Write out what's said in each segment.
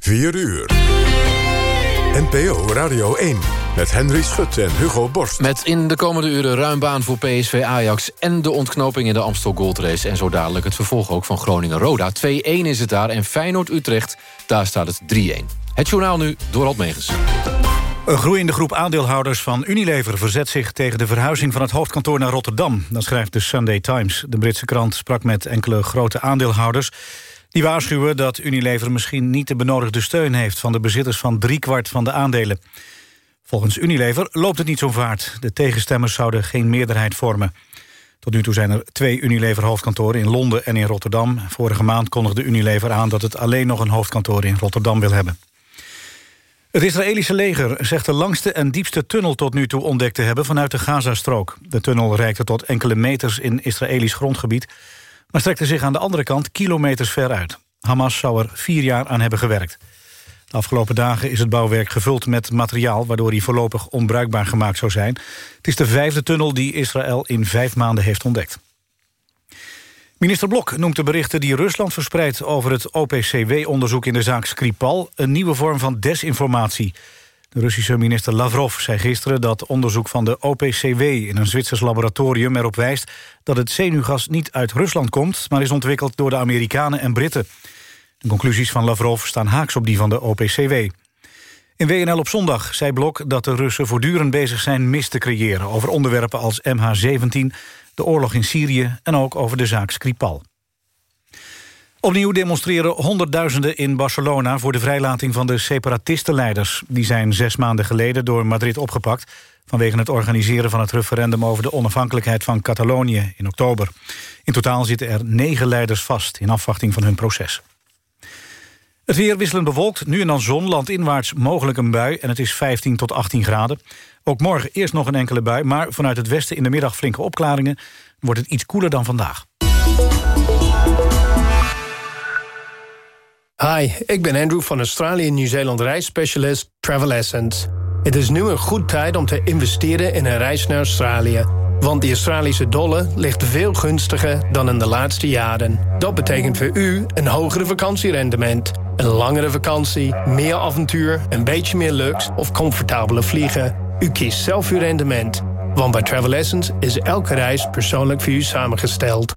4 uur. NPO Radio 1 met Henry Schut en Hugo Borst. Met in de komende uren ruim baan voor PSV Ajax... en de ontknoping in de Amstel Gold Race. En zo dadelijk het vervolg ook van Groningen-Roda. 2-1 is het daar en Feyenoord-Utrecht, daar staat het 3-1. Het journaal nu, door Megens. Een groeiende groep aandeelhouders van Unilever verzet zich tegen de verhuizing van het hoofdkantoor naar Rotterdam. Dat schrijft de Sunday Times. De Britse krant sprak met enkele grote aandeelhouders. Die waarschuwen dat Unilever misschien niet de benodigde steun heeft... van de bezitters van driekwart van de aandelen. Volgens Unilever loopt het niet zo vaart. De tegenstemmers zouden geen meerderheid vormen. Tot nu toe zijn er twee Unilever-hoofdkantoren in Londen en in Rotterdam. Vorige maand kondigde Unilever aan dat het alleen nog een hoofdkantoor in Rotterdam wil hebben. Het Israëlische leger zegt de langste en diepste tunnel tot nu toe ontdekt te hebben vanuit de Gazastrook. De tunnel reikte tot enkele meters in Israëlisch grondgebied, maar strekte zich aan de andere kant kilometers ver uit. Hamas zou er vier jaar aan hebben gewerkt. De afgelopen dagen is het bouwwerk gevuld met materiaal... waardoor hij voorlopig onbruikbaar gemaakt zou zijn. Het is de vijfde tunnel die Israël in vijf maanden heeft ontdekt. Minister Blok noemt de berichten die Rusland verspreidt... over het OPCW-onderzoek in de zaak Skripal... een nieuwe vorm van desinformatie. De Russische minister Lavrov zei gisteren dat onderzoek van de OPCW... in een Zwitsers laboratorium erop wijst dat het zenuwgas niet uit Rusland komt... maar is ontwikkeld door de Amerikanen en Britten. De conclusies van Lavrov staan haaks op die van de OPCW. In WNL op zondag zei Blok dat de Russen voortdurend bezig zijn mis te creëren... over onderwerpen als MH17, de oorlog in Syrië en ook over de zaak Skripal. Opnieuw demonstreren honderdduizenden in Barcelona... voor de vrijlating van de separatistenleiders. Die zijn zes maanden geleden door Madrid opgepakt... vanwege het organiseren van het referendum... over de onafhankelijkheid van Catalonië in oktober. In totaal zitten er negen leiders vast... in afwachting van hun proces. Het weer wisselend bewolkt, nu en dan zon, landinwaarts mogelijk een bui... en het is 15 tot 18 graden. Ook morgen eerst nog een enkele bui, maar vanuit het westen in de middag flinke opklaringen... wordt het iets koeler dan vandaag. Hi, ik ben Andrew van Australië Nieuw-Zeeland reisspecialist Travel Essence. Het is nu een goed tijd om te investeren in een reis naar Australië... Want de Australische dollar ligt veel gunstiger dan in de laatste jaren. Dat betekent voor u een hogere vakantierendement. Een langere vakantie, meer avontuur, een beetje meer luxe of comfortabele vliegen. U kiest zelf uw rendement. Want bij Travel Essence is elke reis persoonlijk voor u samengesteld.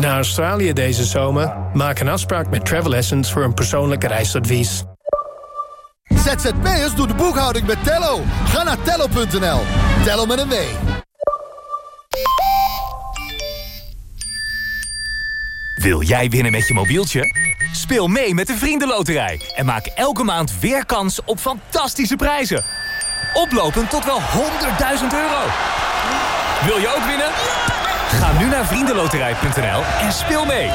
Naar Australië deze zomer? Maak een afspraak met Travel Essence voor een persoonlijke reisadvies. ZZP'ers doen de boekhouding met Tello. Ga naar tello.nl. Tello met een W. Wil jij winnen met je mobieltje? Speel mee met de Vriendenloterij en maak elke maand weer kans op fantastische prijzen. Oplopend tot wel 100.000 euro. Wil je ook winnen? Ga nu naar vriendenloterij.nl en speel mee.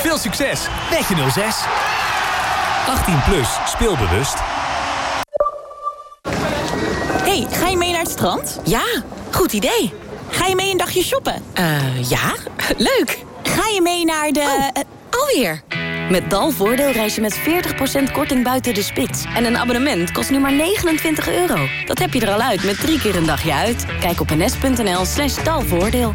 Veel succes met je 06. 18 plus, speelbewust. hey, ga je mee naar het strand? Ja, goed idee. Ga je mee een dagje shoppen? Eh, ja, leuk. Ga je mee naar de... Oh, uh, alweer. Met Dalvoordeel reis je met 40% korting buiten de spits. En een abonnement kost nu maar 29 euro. Dat heb je er al uit met drie keer een dagje uit. Kijk op ns.nl slash dalvoordeel.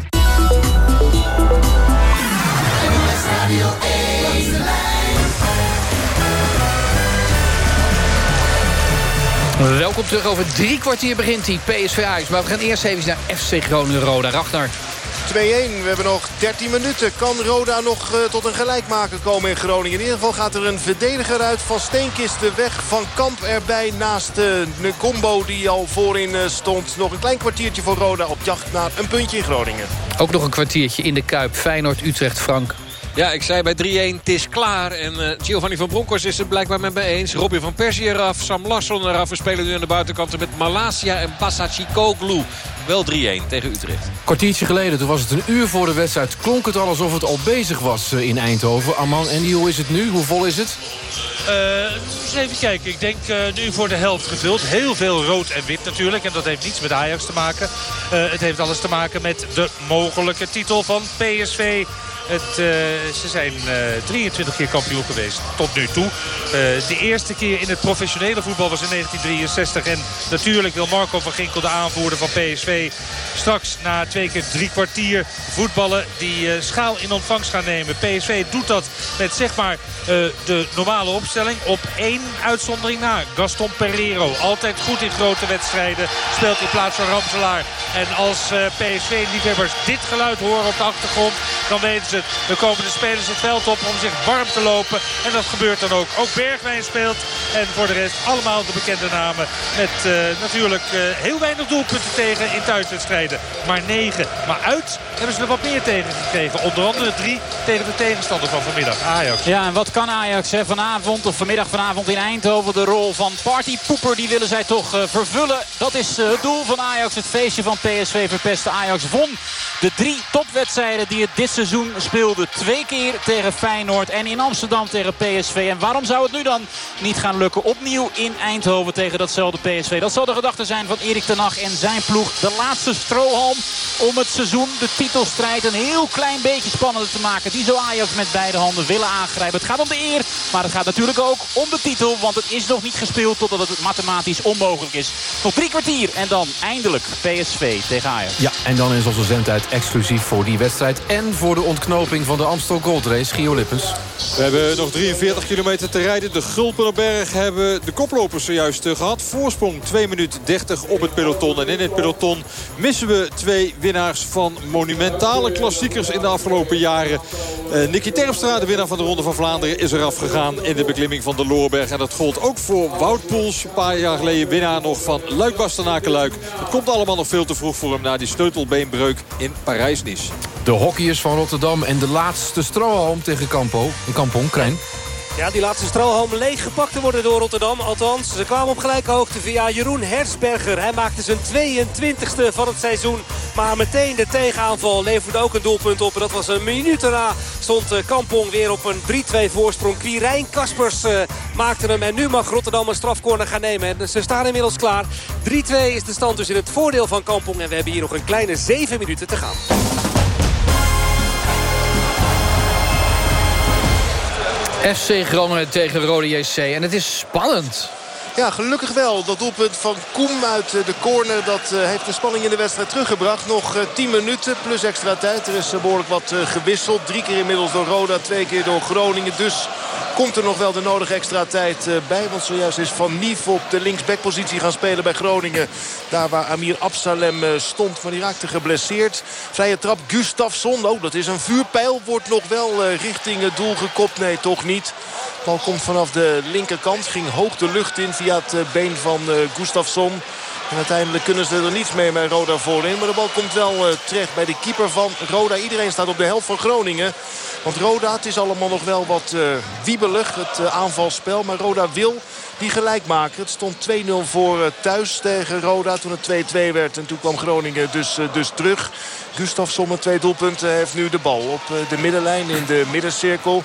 Welkom terug. Over drie kwartier begint die PSV Ajax. Maar we gaan eerst even naar FC Groningen-Roda. Ragnar. 2-1. We hebben nog 13 minuten. Kan Roda nog uh, tot een gelijkmaker komen in Groningen? In ieder geval gaat er een verdediger uit van Steenkisten weg. Van Kamp erbij naast de uh, combo die al voorin uh, stond. Nog een klein kwartiertje voor Roda op jacht naar een puntje in Groningen. Ook nog een kwartiertje in de Kuip. Feyenoord, Utrecht, Frank. Ja, ik zei bij 3-1, het is klaar. En uh, Giovanni van Bronckhorst is het blijkbaar met me eens. Robin van Persie eraf, Sam Larsson eraf. We spelen nu aan de buitenkanten met Malasia en Basacicoglu. Wel 3-1 tegen Utrecht. Kwartiertje geleden, toen was het een uur voor de wedstrijd... klonk het al alsof het al bezig was in Eindhoven. Arman, en hoe is het nu? Hoe vol is het? eens even kijken. Ik denk nu voor de helft gevuld. Heel veel rood en wit natuurlijk. En dat heeft niets met Ajax te maken. het heeft alles te maken met de mogelijke titel van PSV. Het, uh, ze zijn uh, eh, 23 keer kampioen geweest tot nu toe. Uh, de eerste keer in het professionele voetbal was in 1963. En natuurlijk wil Marco van Ginkel, de aanvoerder van PSV... straks na twee keer drie kwartier voetballen die schaal in ontvangst gaan nemen. PSV doet dat met zeg maar de normale opstelling. Op één uitzondering na. Gaston Pereiro. Altijd goed in grote wedstrijden. Speelt in plaats van Ramselaar. En als PSV-liefhebbers dit geluid horen op de achtergrond... dan weten ze dan komen de spelers het veld op om zich warm te lopen. En dat gebeurt dan ook. Ook Bergwijn speelt. En voor de rest allemaal de bekende namen. Met uh, natuurlijk uh, heel weinig doelpunten tegen in thuiswedstrijden. Maar negen. Maar uit hebben ze er wat meer tegen gekregen. Onder andere drie tegen de tegenstander van vanmiddag. Ajax. Ja, en wat kan Ajax hè? vanavond of vanmiddag vanavond in Eindhoven. De rol van partypoeper die willen zij toch uh, vervullen. Dat is het doel van Ajax. Het feestje van PSV verpesten. Ajax won de drie topwedstrijden die het dit seizoen speelde twee keer tegen Feyenoord en in Amsterdam tegen PSV. En waarom zou het nu dan niet gaan lukken? Opnieuw in Eindhoven tegen datzelfde PSV. Dat zal de gedachte zijn van Erik ten Hag en zijn ploeg. De laatste strohalm om het seizoen, de titelstrijd, een heel klein beetje spannender te maken. Die zou Ajax met beide handen willen aangrijpen. Het gaat om de eer, maar het gaat natuurlijk ook om de titel. Want het is nog niet gespeeld totdat het mathematisch onmogelijk is. Nog drie kwartier en dan eindelijk PSV tegen Ajax. Ja, en dan is onze zendtijd exclusief voor die wedstrijd en voor de ontknoping van de Amstel Gold Race. Gio Lippens. We hebben nog 43 kilometer te rijden. De Hebben de koplopers zojuist eh, gehad. Voorsprong 2 minuten 30 op het peloton. En in het peloton missen we twee winnaars van monumentale klassiekers in de afgelopen jaren. Uh, Nicky Terpstra, de winnaar van de Ronde van Vlaanderen, is eraf gegaan in de beklimming van de Loorberg. En dat gold ook voor Wout Poels. Een paar jaar geleden winnaar nog van Luik Bastenaken-Luik. Het komt allemaal nog veel te vroeg voor hem na die sleutelbeenbreuk in Parijs-Nice. De hockeyers van Rotterdam en de laatste strohalm tegen Campo. Kampong, Krijn. Ja, die laatste strohalm leeggepakt te worden door Rotterdam. Althans, ze kwamen op gelijke hoogte via Jeroen Hersberger. Hij maakte zijn 22e van het seizoen. Maar meteen de tegenaanval leverde ook een doelpunt op. En dat was een minuut daarna stond eh, Kampong weer op een 3-2 voorsprong. Quirijn Kaspers uh, maakte hem. En nu mag Rotterdam een strafcorner gaan nemen. En ze staan inmiddels klaar. 3-2 is de stand dus in het voordeel van Kampong. En we hebben hier nog een kleine 7 minuten te gaan. FC Groningen tegen Rode JC. En het is spannend. Ja, gelukkig wel. Dat doelpunt van Koem uit eh, de corner... dat eh, heeft de spanning in de wedstrijd teruggebracht. Nog 10 eh, minuten plus extra tijd. Er is behoorlijk wat gewisseld. Drie keer inmiddels door Roda, twee keer door Groningen. Dus komt er nog wel de nodige extra tijd bij. Want zojuist is Van Nief op de linksbackpositie gaan spelen bij Groningen. Daar waar Amir Absalem stond. Maar die raakte geblesseerd. Vrije trap Gustafsson. Oh, dat is een vuurpijl. Wordt nog wel richting het doel gekopt. Nee, toch niet. Bal komt vanaf de linkerkant. Ging hoog de lucht in via het eh, been van eh, Gustafsson. En uiteindelijk kunnen ze er niets mee met Roda voorin. Maar de bal komt wel eh, terecht bij de keeper van Roda. Iedereen staat op de helft van Groningen. Want Roda, het is allemaal nog wel wat wiebelig, het aanvalspel. Maar Roda wil die gelijk maken. Het stond 2-0 voor thuis tegen Roda toen het 2-2 werd. En toen kwam Groningen dus, dus terug. Gustafsson met twee doelpunten heeft nu de bal op de middenlijn in de middencirkel.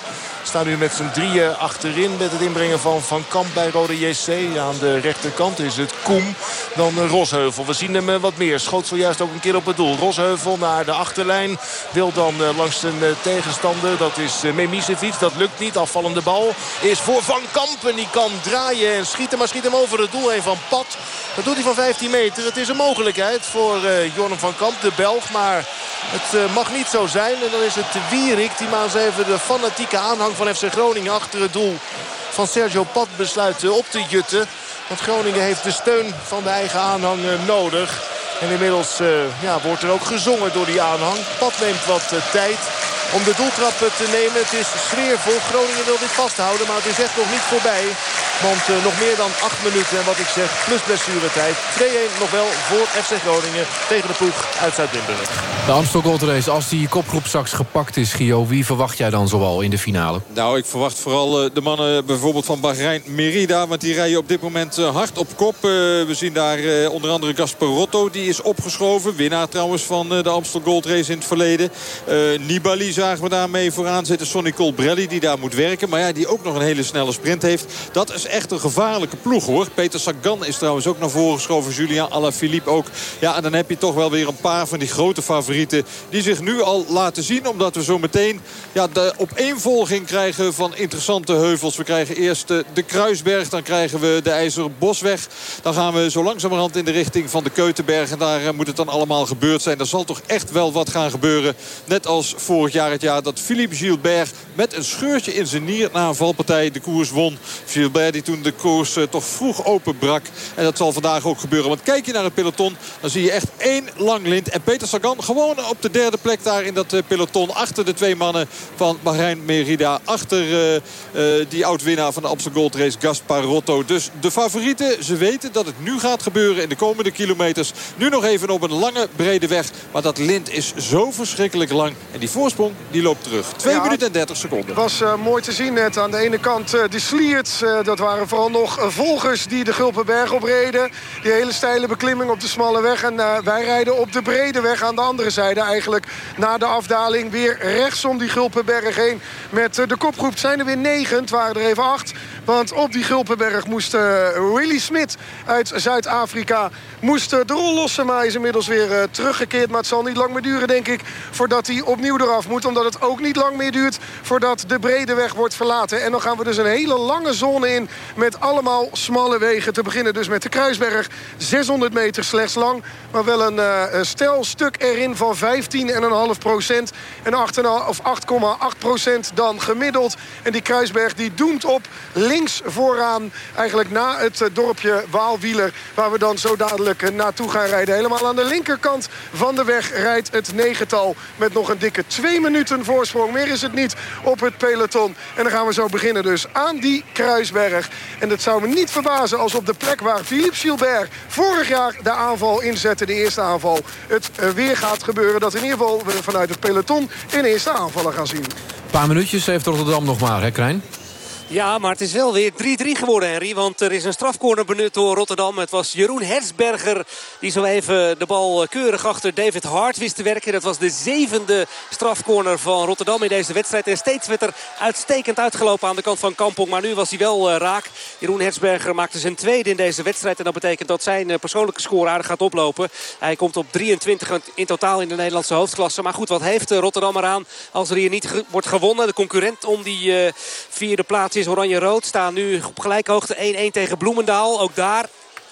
Staan nu met z'n drieën achterin met het inbrengen van Van Kamp bij Rode JC. Aan de rechterkant is het Koem. Dan Rosheuvel. We zien hem eh, wat meer. Schoot zojuist ook een keer op het doel. Rosheuvel naar de achterlijn. Wil dan eh, langs zijn eh, tegenstander. Dat is Memisevic. Dat lukt niet. Afvallende bal is voor Van Kamp. En die kan draaien en schieten. Maar schiet hem over het doel heen van Pat. Dat doet hij van 15 meter. Het is een mogelijkheid voor Jorn van Kamp, de Belg. Maar het mag niet zo zijn. En dan is het Wierik die maar even de fanatieke aanhang van FC Groningen achter het doel van Sergio Pat besluit op te jutten. Want Groningen heeft de steun van de eigen aanhang nodig. En inmiddels ja, wordt er ook gezongen door die aanhang. Pat neemt wat tijd om de doeltrap te nemen. Het is sfeervol. Groningen wil dit vasthouden, maar het is echt nog niet voorbij. Want uh, nog meer dan 8 minuten. En wat ik zeg, plus blessuretijd. 2-1 nog wel voor FC Groningen tegen de ploeg uit Zuid-Limburg. De Amstel Gold Race, als die kopgroep straks gepakt is, Gio... wie verwacht jij dan zoal in de finale? Nou, ik verwacht vooral uh, de mannen bijvoorbeeld van Bahrein Merida. Want die rijden op dit moment uh, hard op kop. we zien daar onder andere Gasparotto. Die is opgeschoven. Winnaar trouwens van de Amstel Gold Race in het verleden. Nibali zagen we daarmee vooraan zitten. Sonny Colbrelli die daar moet werken. Maar ja, die ook nog een hele snelle sprint heeft. Dat is echt een gevaarlijke ploeg hoor. Peter Sagan is trouwens ook naar voren geschoven. Julian Alaphilippe ook. Ja, en dan heb je toch wel weer een paar van die grote favorieten. Die zich nu al laten zien. Omdat we zo meteen ja, de opeenvolging krijgen van interessante heuvels. We krijgen eerst de, de Kruisberg. Dan krijgen we de IJzeren Bosweg. Dan gaan we zo langzamerhand in de richting van de Keutenberg. En daar eh, moet het dan allemaal gebeurd zijn. Er zal toch echt wel wat gaan gebeuren. Net als vorig jaar het jaar dat Philippe Gilbert met een scheurtje in zijn nier na een valpartij de koers won. Gilbert die toen de koers uh, toch vroeg openbrak. En dat zal vandaag ook gebeuren. Want kijk je naar het peloton, dan zie je echt één lang lint. En Peter Sagan gewoon op de derde plek daar in dat uh, peloton. Achter de twee mannen van Bahrein Merida. Achter uh, die oud-winnaar van de Amsterdam Gold Race, Gasparotto. Dus de favorieten, ze weten dat het nu gaat gebeuren in de komende kilometers. Nu nog even op een lange, brede weg. Maar dat lint is zo verschrikkelijk lang. En die voorsprong, die loopt terug. 2 ja, minuten en 30 seconden. Het was mooi te zien net aan de ene kant de Slierts. dat waren vooral nog volgers die de Gulpenberg opreden. Die hele steile beklimming op de smalle weg. En uh, wij rijden op de brede weg aan de andere zijde eigenlijk. Na de afdaling weer rechtsom die Gulpenberg heen. Met uh, de kopgroep zijn er weer negen. Het waren er even acht. Want op die Gulpenberg moest Willy Smit uit Zuid-Afrika... moest de rol lossen, maar is inmiddels weer teruggekeerd. Maar het zal niet lang meer duren, denk ik... voordat hij opnieuw eraf moet. Omdat het ook niet lang meer duurt voordat de brede weg wordt verlaten. En dan gaan we dus een hele lange zone in... met allemaal smalle wegen. Te beginnen dus met de Kruisberg. 600 meter slechts lang. Maar wel een uh, stelstuk erin van 15,5 procent. En 8,8 procent dan gemiddeld. En die Kruisberg die doemt op links vooraan. Eigenlijk na het uh, dorpje Waalwieler. Waar we dan zo dadelijk uh, naartoe gaan rijden. Helemaal aan de linkerkant van de weg rijdt het negental. Met nog een dikke twee minuten voorsprong. Meer is het niet op het peloton. En dan gaan we zo beginnen dus aan die Kruisberg. En dat zou me niet verbazen als op de plek waar Philippe Gilbert vorig jaar de aanval inzette, de eerste aanval, het eh, weer gaat gebeuren. Dat in ieder geval we vanuit het peloton in eerste aanvallen gaan zien. Een paar minuutjes heeft Rotterdam nog maar, hè Krijn? Ja, maar het is wel weer 3-3 geworden, Henry. Want er is een strafcorner benut door Rotterdam. Het was Jeroen Hersberger die zo even de bal keurig achter David Hart wist te werken. Dat was de zevende strafcorner van Rotterdam in deze wedstrijd. En steeds werd er uitstekend uitgelopen aan de kant van Kampong. Maar nu was hij wel uh, raak. Jeroen Hersberger maakte zijn tweede in deze wedstrijd. En dat betekent dat zijn uh, persoonlijke score aardig gaat oplopen. Hij komt op 23 in totaal in de Nederlandse hoofdklasse. Maar goed, wat heeft Rotterdam eraan als er hier niet wordt gewonnen? De concurrent om die vierde plaats is Oranje-Rood. Staan nu op gelijke hoogte 1-1 tegen Bloemendaal. Ook daar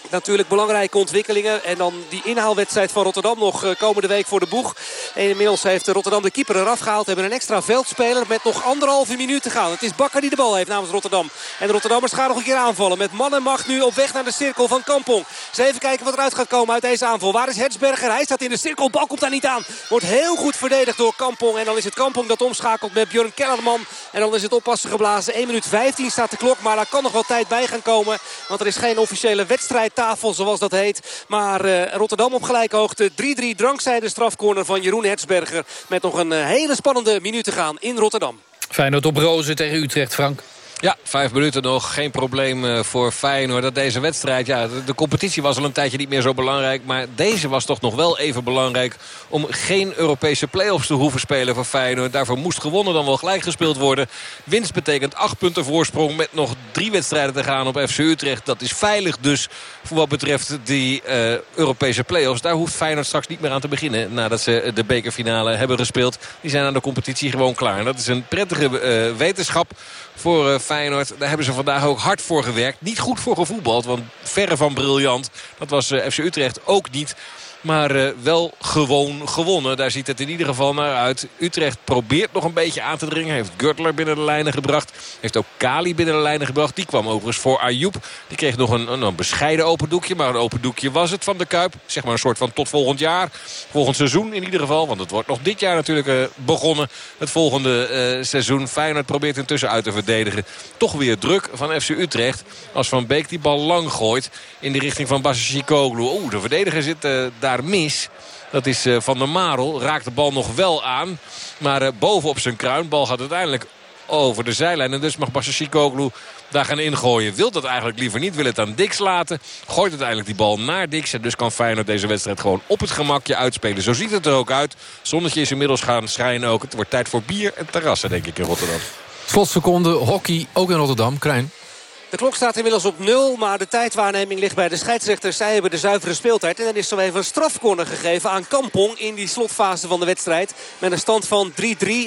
natuurlijk belangrijke ontwikkelingen. En dan die inhaalwedstrijd van Rotterdam nog eh, komende week voor de boeg. En inmiddels heeft Rotterdam de keeper eraf gehaald. Hebben een extra veldspeler met nog anderhalve minuut te gaan. Het is Bakker die de bal heeft namens Rotterdam. En de Rotterdammers gaan nog een keer aanvallen. Met man en macht nu op weg naar de cirkel van Kampong. Eens even kijken wat eruit gaat komen uit deze aanval. Waar is Hertzberger? Hij staat in de cirkel. Bal komt daar niet aan. Wordt heel goed verdedigd door Kampong. En dan is het Kampong dat omschakelt met Björn Kellerman. En dan is het oppassen geblazen. 1 minuut 15 staat de klok. Maar daar kan nog wel tijd bij gaan komen. Want er is geen officiële wedstrijd tafel zoals dat heet. Maar uh, Rotterdam op gelijke hoogte. 3-3 drankzijde strafcorner van Jeroen Hertzberger. Met nog een uh, hele spannende minuut te gaan in Rotterdam. Feyenoord op rozen tegen Utrecht, Frank. Ja, vijf minuten nog. Geen probleem eh, voor Feyenoord. Dat deze wedstrijd, ja, de, competitie was al een tijdje niet meer zo belangrijk. Maar deze was toch nog wel even belangrijk... om geen Europese play-offs te hoeven spelen voor Feyenoord. Daarvoor moest gewonnen dan wel gelijk gespeeld worden. Winst betekent acht punten voorsprong met nog drie wedstrijden te gaan op FC Utrecht. Dat is veilig dus voor wat betreft die uh, Europese play-offs. Daar hoeft Feyenoord straks niet meer aan te beginnen... nadat ze de bekerfinale hebben gespeeld. Die zijn aan de competitie gewoon klaar. Dat is een prettige uh, wetenschap voor uh, Feyenoord. Daar hebben ze vandaag ook hard voor gewerkt. Niet goed voor gevoetbald, want verre van briljant. Dat was uh, FC Utrecht ook niet. Maar uh, wel gewoon gewonnen. Daar ziet het in ieder geval naar uit. Utrecht probeert nog een beetje aan te dringen. Heeft Gürtler binnen de lijnen gebracht. Heeft ook Kali binnen de lijnen gebracht. Die kwam overigens voor Ayoub. Die kreeg nog een, een, een, bescheiden open doekje. Maar een open doekje was het van de Kuip. Zeg maar een soort van tot volgend jaar. Volgend seizoen in ieder geval. Want het wordt nog dit jaar natuurlijk uh, begonnen. Het volgende uh, seizoen. Feyenoord probeert intussen uit te verdedigen. Toch weer druk van FC Utrecht. Als Van Beek die bal lang gooit in de richting van Basicoglu. Oeh, de verdediger zit uh, mis. Dat is uh, Van der Marel. Raakt de bal nog wel aan. Maar uh, bovenop zijn kruin. Bal gaat uiteindelijk over de zijlijn. En dus mag Basicoglu daar gaan ingooien. Wil dat eigenlijk liever niet. Wil het aan Dix laten. Gooit uiteindelijk die bal naar Dix. En dus kan Feyenoord deze wedstrijd gewoon op het gemakje uitspelen. Zo ziet het er ook uit. Zonnetje is inmiddels gaan schijnen ook. Het wordt tijd voor bier en terrassen denk ik in Rotterdam. Slotseconde, hockey, ook in Rotterdam. Krijn. De klok staat inmiddels op nul, maar de tijdwaarneming ligt bij de scheidsrechters. Zij hebben de zuivere speeltijd. En dan is zo even een strafcorner gegeven aan Kampong in die slotfase van de wedstrijd. Met een stand van 3-3.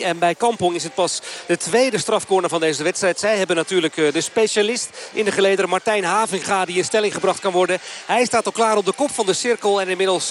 En bij Kampong is het pas de tweede strafcorner van deze wedstrijd. Zij hebben natuurlijk de specialist in de gelederen Martijn Havinga die in stelling gebracht kan worden. Hij staat al klaar op de kop van de cirkel en inmiddels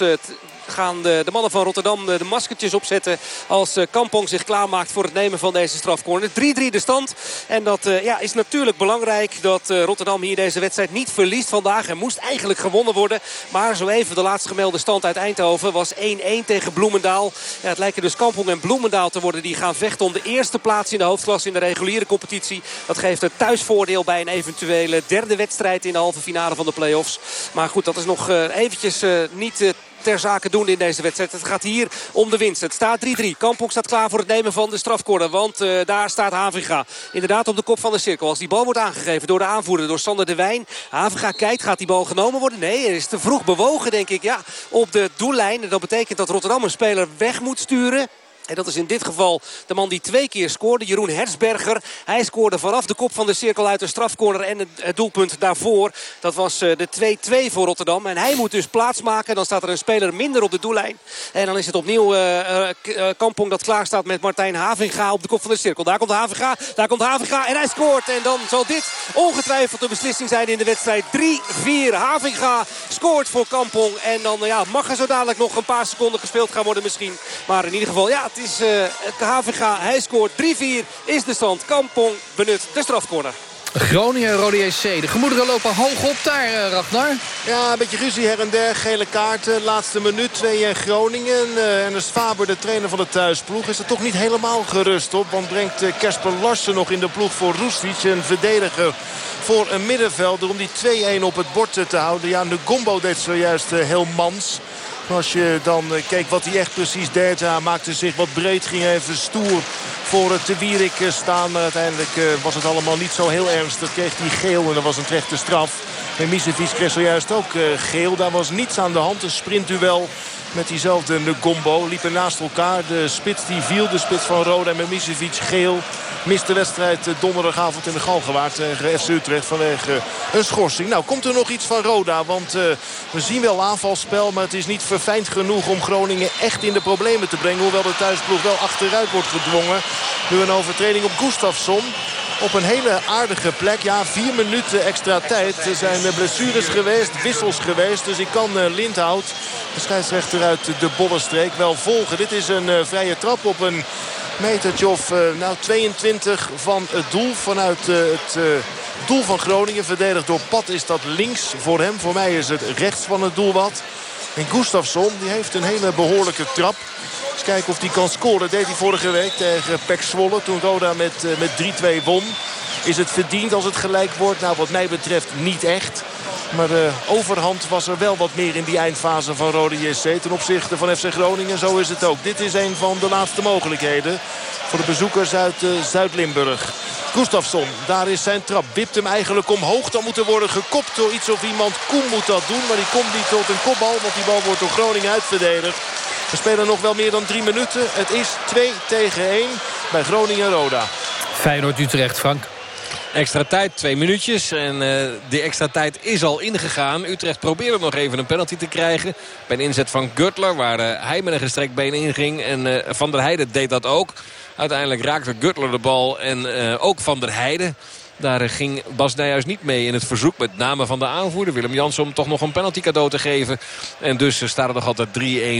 gaan de, de, mannen van Rotterdam de maskertjes opzetten... als Kampong zich klaarmaakt voor het nemen van deze strafcorner. 3-3 de stand. En dat uh, ja, is natuurlijk belangrijk dat uh, Rotterdam hier deze wedstrijd niet verliest vandaag. Er moest eigenlijk gewonnen worden. Maar zo even de laatste gemelde stand uit Eindhoven was 1-1 tegen Bloemendaal. Ja, het lijken dus Kampong en Bloemendaal te worden die gaan vechten om de eerste plaats in de hoofdklasse in de reguliere competitie. Dat geeft het thuisvoordeel bij een eventuele derde wedstrijd in de halve finale van de play-offs. Maar goed, dat is nog eventjes niet ter zake doen in deze wedstrijd. Het gaat hier om de winst. Het staat 3-3. Kampong staat klaar voor het nemen van de strafcorner. Want uh, daar staat Havinga. Inderdaad op de kop van de cirkel. Als die bal wordt aangegeven door de aanvoerder, door Sander de Wijn. Havinga kijkt, gaat die bal genomen worden? Nee, er is te vroeg bewogen denk ik ja, op de doellijn. En dat betekent dat Rotterdam een speler weg moet sturen. En dat is in dit geval de man die twee keer scoorde, Jeroen Hersberger. Hij scoorde vanaf de kop van de cirkel uit de strafcorner en het doelpunt daarvoor. Dat was de 2-2 voor Rotterdam. En hij moet dus plaatsmaken. Dan staat er een speler minder op de doellijn. En dan is het opnieuw uh, uh, Kampong dat klaar staat met Martijn Havinga op de kop van de cirkel. Daar komt Havinga, daar komt Havinga en hij scoort. En dan zal dit ongetwijfeld de beslissing zijn in de wedstrijd. 3-4. Havinga scoort voor Kampong. En dan ja, mag er zo dadelijk nog een paar seconden gespeeld gaan worden misschien. Maar in ieder geval, ja, het is uh, HVG. Hij scoort 3-4 is de stand. Kampong benut de strafcorner. Groningen, Rode JC. De gemoederen lopen hoog op daar, uh, Ragnar. Ja, een beetje ruzie her en der. Gele kaarten. Laatste minuut. 2 in Groningen. Uh, en is Faber, de trainer van de thuisploeg, is er toch niet helemaal gerust op. Want brengt Kesper uh, Larsen nog in de ploeg voor Roestic. Een verdediger voor een middenvelder. Om die 2-1 op het bord te houden. Ja, Gombo deed zojuist heel mans. Als je dan keek wat hij echt precies deed. Hij maakte zich wat breed. Ging even stoer voor het Te Wierik staan. Maar uiteindelijk was het allemaal niet zo heel ernstig. Kreeg hij geel en dat was een terechte straf. En Misevic kreeg zojuist ook geel. Daar was niets aan de hand. Een sprintduel met diezelfde Ngombo. Liepen naast elkaar. De spits die viel. De spits van Roda met Misevic geel. Mist de wedstrijd donderdagavond in de Galgenwaard tegen FC Utrecht vanwege een schorsing. Nou, komt er nog iets van Roda? Want uh, we zien wel aanvalspel, maar het is niet verfijnd genoeg om Groningen echt in de problemen te brengen. Hoewel de thuisploeg wel achteruit wordt gedwongen. Nu een overtreding op Gustafsson op een hele aardige plek. Ja, vier minuten extra tijd. Er zijn blessures geweest, wissels geweest. Dus ik kan Lindhout, de scheidsrechter uit de Bollenstreek, wel volgen. Dit is een vrije trap op een metertje of nou, 22 van het doel. Vanuit het doel van Groningen. Verdedigd door Pat is dat links voor hem. Voor mij is het rechts van het doel wat. En Gustafsson die heeft een hele behoorlijke trap. Kijken of hij kan scoren. Dat deed hij vorige week tegen Pek Zwolle. Toen Roda met, met 3-2 won. Is het verdiend als het gelijk wordt? Nou, wat mij betreft niet echt. Maar de overhand was er wel wat meer in die eindfase van Rode JC. Ten opzichte van FC Groningen. Zo is het ook. Dit is een van de laatste mogelijkheden. Voor de bezoekers uit uh, Zuid-Limburg. Gustafsson, daar is zijn trap. Wipt hem eigenlijk omhoog. Dan moet er worden gekopt door iets of iemand. Koen moet dat doen. Maar die komt niet tot een kopbal. Want die bal wordt door Groningen uitverdedigd. We spelen nog wel meer dan drie minuten. Het is 2 tegen 1 bij Groningen-Roda. Feyenoord-Utrecht, Frank. Extra tijd, twee minuutjes. En uh, die extra tijd is al ingegaan. Utrecht probeerde nog even een penalty te krijgen. Bij een inzet van Gutler, waar uh, hij met een gestrekt been inging. En uh, Van der Heijden deed dat ook. Uiteindelijk raakte Gutler de bal en ook Van der Heijden. Daar eh, ging Bas Nijhuis niet mee in het verzoek met name van de aanvoerder. Willem Jansen om toch nog een penalty cadeau te geven. En dus staat er nog altijd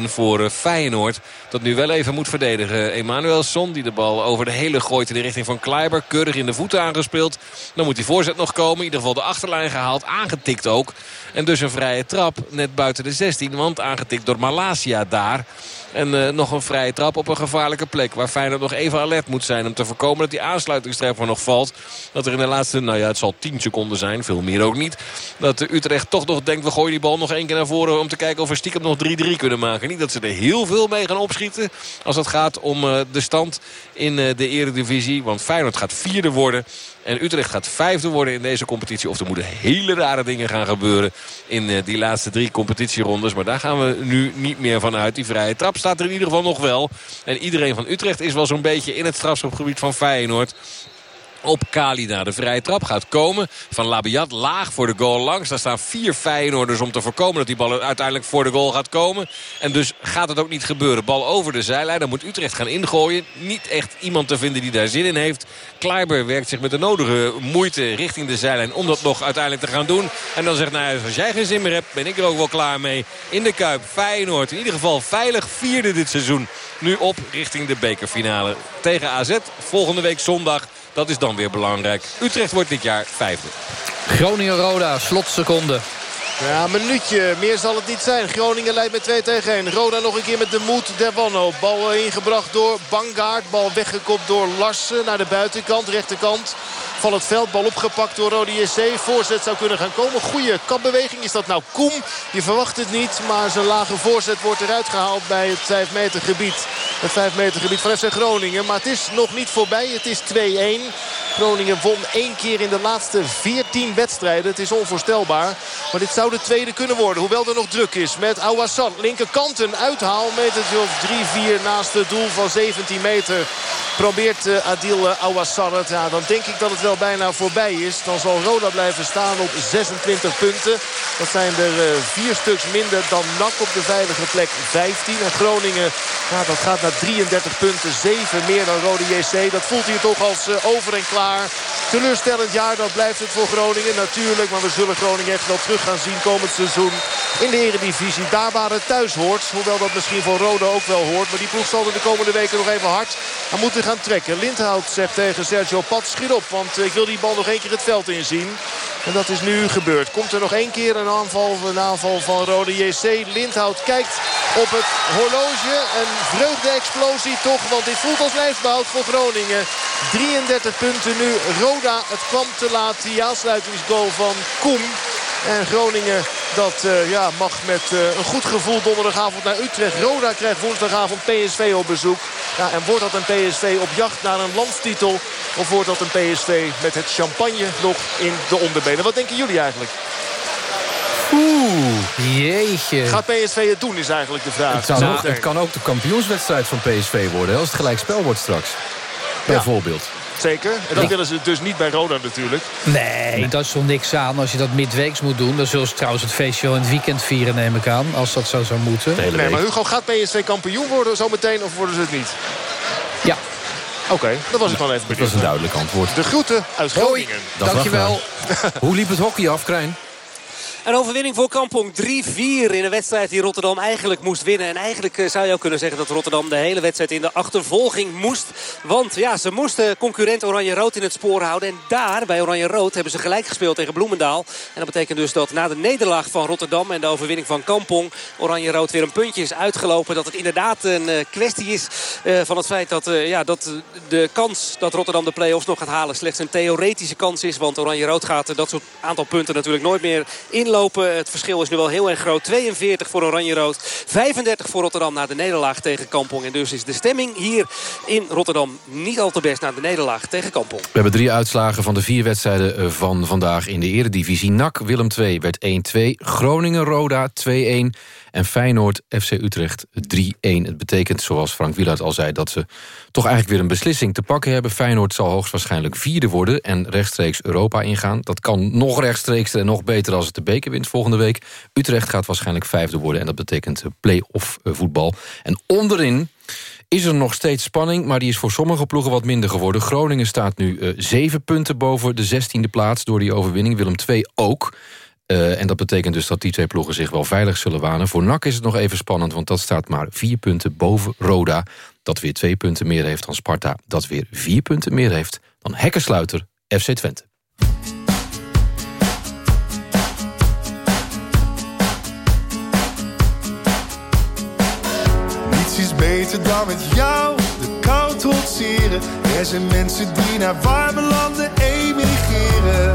3-1 voor Feyenoord. Dat nu wel even moet verdedigen. Emanuelson die de bal over de hele gooit in de richting van Kleiber. Keurig in de voeten aangespeeld. Dan moet die voorzet nog komen. In ieder geval de achterlijn gehaald. Aangetikt ook. En dus een vrije trap net buiten de 16. Want aangetikt door Malasia daar. En uh, nog een vrije trap op een gevaarlijke plek. Waar Feyenoord nog even alert moet zijn om te voorkomen dat die aansluitingstreffer nog valt. Dat er in de laatste, nou ja het zal 10 seconden zijn, veel meer ook niet. Dat Utrecht toch nog denkt we gooien die bal nog één keer naar voren. Om te kijken of we stiekem nog 3-3 kunnen maken. Niet dat ze er heel veel mee gaan opschieten. Als het gaat om uh, de stand in uh, de eredivisie. Want Feyenoord gaat vierde worden. En Utrecht gaat vijfde worden in deze competitie. Of er moeten hele rare dingen gaan gebeuren in uh, die laatste drie competitierondes. Maar daar gaan we nu niet meer van uit. Die vrije trap staat er in ieder geval nog wel. En iedereen van Utrecht is wel zo'n beetje in het strafschopgebied van Feyenoord op Kalina. De vrije trap gaat komen van Labiat laag voor de goal langs. Daar staan vier Feyenoorders om te voorkomen dat die bal uiteindelijk voor de goal gaat komen. En dus gaat het ook niet gebeuren. Bal over de zijlijn. Dan moet Utrecht gaan ingooien. Niet echt iemand te vinden die daar zin in heeft. Kleiber werkt zich met de nodige moeite richting de zijlijn om dat nog uiteindelijk te gaan doen. En dan zegt nou, als jij geen zin meer hebt, ben ik er ook wel klaar mee. In de Kuip, Feyenoord. In ieder geval veilig vierde dit seizoen. Nu op richting de bekerfinale tegen AZ. Volgende week zondag. Dat is dan weer belangrijk. Utrecht wordt dit jaar vijfde. Groningen-Roda, slotseconde. Ja, een minuutje. Meer zal het niet zijn. Groningen leidt met 2 tegen 1. Roda nog een keer met de moed der Wanno. Bal ingebracht door Bangaard. Bal weggekopt door Larsen naar de buitenkant, rechterkant van het veld. Bal opgepakt door Rodi JC. Voorzet zou kunnen gaan komen. Goede kapbeweging. Is dat nou Koem? Je verwacht het niet. Maar zijn lage voorzet wordt eruit gehaald bij het 5 meter gebied. Het 5 meter gebied van FC Groningen. Maar het is nog niet voorbij. Het is 2-1. Groningen won één keer in de laatste 14 wedstrijden. Het is onvoorstelbaar. Maar dit zou de tweede kunnen worden. Hoewel er nog druk is met Ouassar. Linkerkant een uithaal. Metertje of 3-4 naast het doel van 17 meter. Probeert uh, Adil Ouassar het. Ja, dan denk ik dat het wel bijna voorbij is. Dan zal Roda blijven staan op 26 punten. Dat zijn er uh, vier stuks minder dan NAC op de veilige plek 15. En Groningen ja, dat gaat naar 33 punten. 7 meer dan Rode JC. Dat voelt hier toch als over en klaar. Teleurstellend jaar, dat blijft het voor Groningen natuurlijk. Maar we zullen Groningen echt wel terug gaan zien komend seizoen in de eredivisie. Daar waar het thuis hoort. Hoewel dat misschien voor Rode ook wel hoort. Maar die ploeg zal er de komende weken nog even hard aan moeten gaan trekken. Lindhout zegt tegen Sergio Pat, schiet op. Want ik wil die bal nog één keer het veld inzien. En dat is nu gebeurd. Komt er nog één keer een aanval, een aanval van Rode JC. Lindhout kijkt op het horloge. Een vreugde-explosie toch. Want dit voelt als lijfbehoud voor Groningen. 33 punten nu. Roda, het kwam te laat. Die aansluitingsgoal van Koem. En Groningen dat uh, ja, mag met uh, een goed gevoel donderdagavond naar Utrecht. Roda krijgt woensdagavond PSV op bezoek. Ja, en wordt dat een PSV op jacht naar een landstitel? Of wordt dat een PSV met het champagne nog in de onderbenen? Wat denken jullie eigenlijk? Oeh, jeetje. Gaat PSV het doen is eigenlijk de vraag. Het, kan ook de kampioenswedstrijd van PSV worden. Als het gelijk spel wordt straks. Bijvoorbeeld. Ja. Zeker. En dat willen ze dus niet bij Roda natuurlijk. Nee, dat is toch niks aan als je dat midweeks moet doen. Dan zullen ze trouwens het feestje in het weekend vieren, neem ik aan. Als dat zo zou moeten. Nee, maar Hugo, gaat PSV kampioen worden zometeen of worden ze het niet? Ja. Oké, okay, dat was ik dan even Dat was een duidelijk antwoord. De groeten uit Groningen. Hoi, dankjewel. Hoe liep het hockey af, Krijn? Een overwinning voor Kampong 3-4 in een wedstrijd die Rotterdam eigenlijk moest winnen. En eigenlijk eh, zou je ook kunnen zeggen dat Rotterdam de hele wedstrijd in de achtervolging moest. Want ja, ze moesten concurrent Oranje-Rood in het spoor houden. En daar, bij Oranje-Rood, hebben ze gelijk gespeeld tegen Bloemendaal. En dat betekent dus dat na de nederlaag van Rotterdam en de overwinning van Kampong... Oranje-Rood weer een puntje is uitgelopen. Dat het inderdaad een uh, kwestie is uh, van het feit dat, ja, dat de kans dat Rotterdam de play-offs nog gaat halen... slechts een theoretische kans is. Want Oranje-Rood gaat dat soort aantal punten natuurlijk nooit meer inlopen Het verschil is nu wel heel erg groot. 42 voor Oranje-Rood. 35 voor Rotterdam na de nederlaag tegen Kampong. En dus is de stemming hier in Rotterdam niet al te best na de nederlaag tegen Kampong. We hebben drie uitslagen van de vier wedstrijden eh, van vandaag in de eredivisie. NAC Willem 2 werd 1-2. Groningen-Roda 2-1. En Feyenoord FC Utrecht 3-1. Het betekent, zoals Frank Wielaert al zei... dat ze toch eigenlijk weer een beslissing te pakken hebben. Feyenoord zal hoogstwaarschijnlijk vierde worden... en rechtstreeks Europa ingaan. Dat kan nog rechtstreeks en nog beter als het de beker wint volgende week. Utrecht gaat waarschijnlijk vijfde worden... en dat betekent play-off voetbal. En onderin is er nog steeds spanning... maar die is voor sommige ploegen wat minder geworden. Groningen staat nu uh, zeven punten boven de 16e plaats... door die overwinning, Willem II ook. Uh, en dat betekent dus dat die twee ploegen zich wel veilig zullen wanen. Voor NAC is het nog even spannend, want dat staat maar vier punten boven Roda... dat weer twee punten meer heeft dan Sparta... dat weer vier punten meer heeft dan Hekkensluiter FC Twente. is beter dan met jou de kou trotseren. Er zijn mensen die naar warme landen emigreren.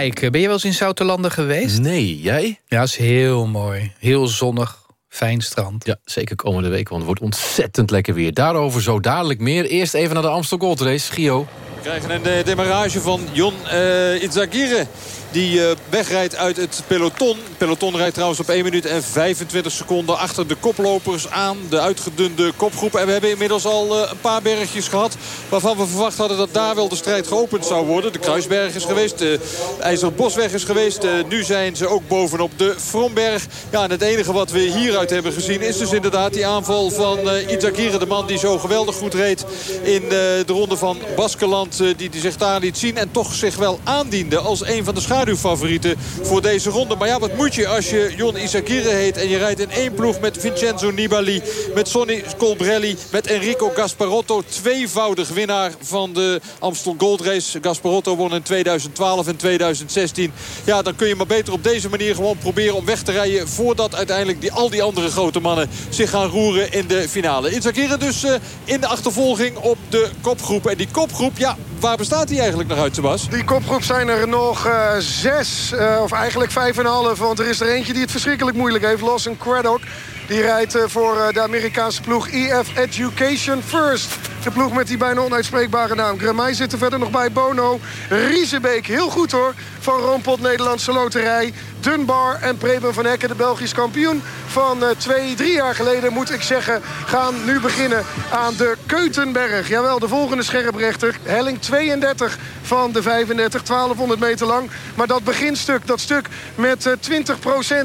Geiken. Ben je wel eens in Zoutelanden geweest? Nee, jij? Ja, is heel mooi. Heel zonnig, fijn strand. Ja, zeker komende week, want het wordt ontzettend lekker weer. Daarover zo dadelijk meer. Eerst even naar de Amstel Gold Race. Gio. We krijgen een eh, demarrage van Jon uh, Itzagirre. Die uh, wegrijdt uit het peloton. Peloton rijdt trouwens op 1 minuut en 25 seconden achter de koplopers aan. De uitgedunde kopgroep. En we hebben inmiddels al uh, een paar bergjes gehad. Waarvan we verwacht hadden dat daar wel de strijd geopend zou worden. De Kruisberg is geweest. De IJzerbosweg is geweest. Uh, nu zijn ze ook bovenop de Fromberg. Ja, en het enige wat we hieruit hebben gezien is dus inderdaad die aanval van Itzagirre. De man die zo geweldig goed reed in de ronde van Baskeland. Eh, die zich daar liet zien en toch zich wel aandiende... als een van de schaduwfavorieten voor deze ronde. Maar ja, wat moet je als je Jon Isagire heet... en je rijdt in één ploeg met Vincenzo Nibali... met Sonny Colbrelli, met Enrico Gasparotto. Tweevoudig winnaar van de Amstel Gold Race. Gasparotto won in 2012 en 2016. Ja, dan kun je maar beter op deze manier gewoon proberen om weg te rijden... voordat uiteindelijk die, al die andere grote mannen zich gaan roeren in de finale. Isagire dus uh, in de achtervolging op de kopgroep. En die kopgroep, ja, waar bestaat die eigenlijk nog uit, Sebas? Die kopgroep zijn er nog uh, zes, uh, of eigenlijk vijf en een half. Want er is er eentje die het verschrikkelijk moeilijk heeft. Lawson Craddock. Die rijdt voor de Amerikaanse ploeg EF Education First. De ploeg met die bijna onuitspreekbare naam. Gramij zit er verder nog bij. Bono, Riesebeek, heel goed hoor. Van Roompot Nederlandse Loterij. Dunbar en Preben van Hekken, de Belgisch kampioen van uh, twee, drie jaar geleden, moet ik zeggen, gaan nu beginnen aan de Keutenberg. Jawel, de volgende scherprechter. Helling 32 van de 35, 1200 meter lang. Maar dat beginstuk, dat stuk met uh,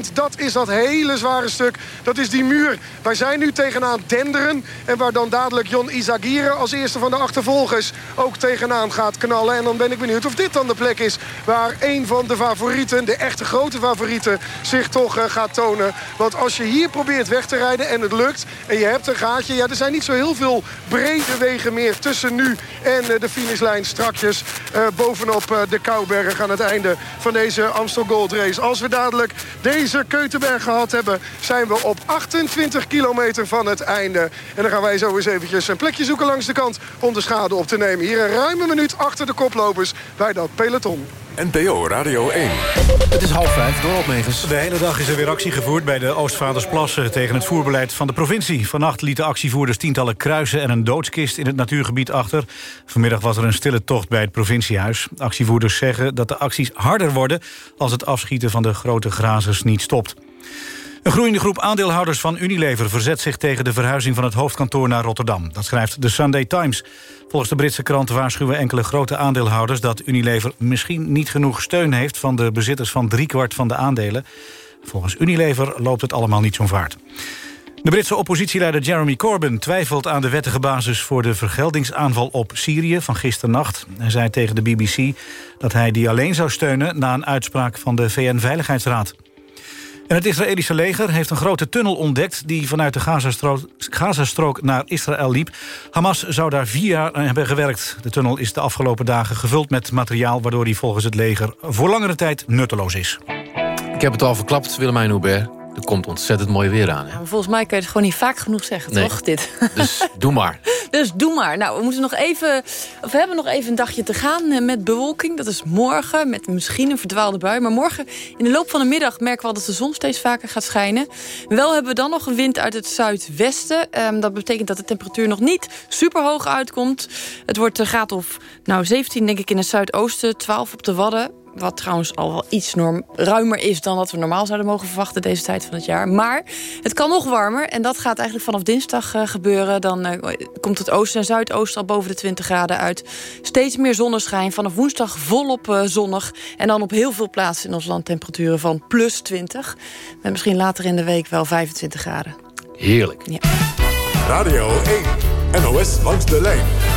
20% dat is dat hele zware stuk. Dat is die muur waar zij nu tegenaan denderen. En waar dan dadelijk Jon Izagirre als eerste van de achtervolgers ook tegenaan gaat knallen. En dan ben ik benieuwd of dit dan de plek is waar een van de favorieten, de echte grote favorieten, zich toch uh, gaat tonen. Want als je hier probeert weg te rijden en het lukt en je hebt een gaatje... ja, er zijn niet zo heel veel brede wegen meer tussen nu en uh, de finishlijn strakjes... Uh, bovenop de Kouberg aan het einde van deze Amstel Gold Race. Als we dadelijk deze Keutenberg gehad hebben... zijn we op 28 kilometer van het einde. En dan gaan wij zo eens eventjes een plekje zoeken langs de kant... om de schade op te nemen. Hier een ruime minuut achter de koplopers bij dat peloton. NPO Radio 1. Het is half vijf, door Megens. De hele dag is er weer actie gevoerd bij de Oostvaardersplassen... tegen het voerbeleid van de provincie. Vannacht lieten actievoerders tientallen kruisen en een doodskist... in het natuurgebied achter. Vanmiddag was er een stille tocht bij het provinciehuis. Actievoerders zeggen dat de acties harder worden... als het afschieten van de grote grazers niet stopt. Een groeiende groep aandeelhouders van Unilever verzet zich tegen de verhuizing van het hoofdkantoor naar Rotterdam. Dat schrijft de Sunday Times. Volgens de Britse krant waarschuwen enkele grote aandeelhouders dat Unilever misschien niet genoeg steun heeft van de bezitters van driekwart van de aandelen. Volgens Unilever loopt het allemaal niet zo'n vaart. De Britse oppositieleider Jeremy Corbyn twijfelt aan de wettige basis voor de vergeldingsaanval op Syrië van gisternacht. Hij zei tegen de BBC dat hij die alleen zou steunen na een uitspraak van de VN-veiligheidsraad. En het Israëlische leger heeft een grote tunnel ontdekt... die vanuit de Gazastrook, Gazastrook naar Israël liep. Hamas zou daar vier jaar hebben gewerkt. De tunnel is de afgelopen dagen gevuld met materiaal... waardoor die volgens het leger voor langere tijd nutteloos is. Ik heb het al verklapt, Willemijn Hubert. Er komt ontzettend mooi weer aan. Hè? Volgens mij kun je het gewoon niet vaak genoeg zeggen, nee. toch? Dit. Dus doe maar. Dus doe maar. Nou, we, moeten nog even, of we hebben nog even een dagje te gaan met bewolking. Dat is morgen, met misschien een verdwaalde bui. Maar morgen, in de loop van de middag, merken we al dat de zon steeds vaker gaat schijnen. Wel hebben we dan nog een wind uit het zuidwesten. Um, dat betekent dat de temperatuur nog niet super hoog uitkomt. Het wordt graad of nou, 17 denk ik in het zuidoosten, 12 op de Wadden. Wat trouwens al wel iets norm, ruimer is dan wat we normaal zouden mogen verwachten deze tijd van het jaar. Maar het kan nog warmer en dat gaat eigenlijk vanaf dinsdag uh, gebeuren. Dan uh, komt het oosten en zuidoosten al boven de 20 graden uit. Steeds meer zonneschijn. Vanaf woensdag volop uh, zonnig. En dan op heel veel plaatsen in ons land temperaturen van plus 20. En misschien later in de week wel 25 graden. Heerlijk. Ja. Radio 1. NOS langs de lijn.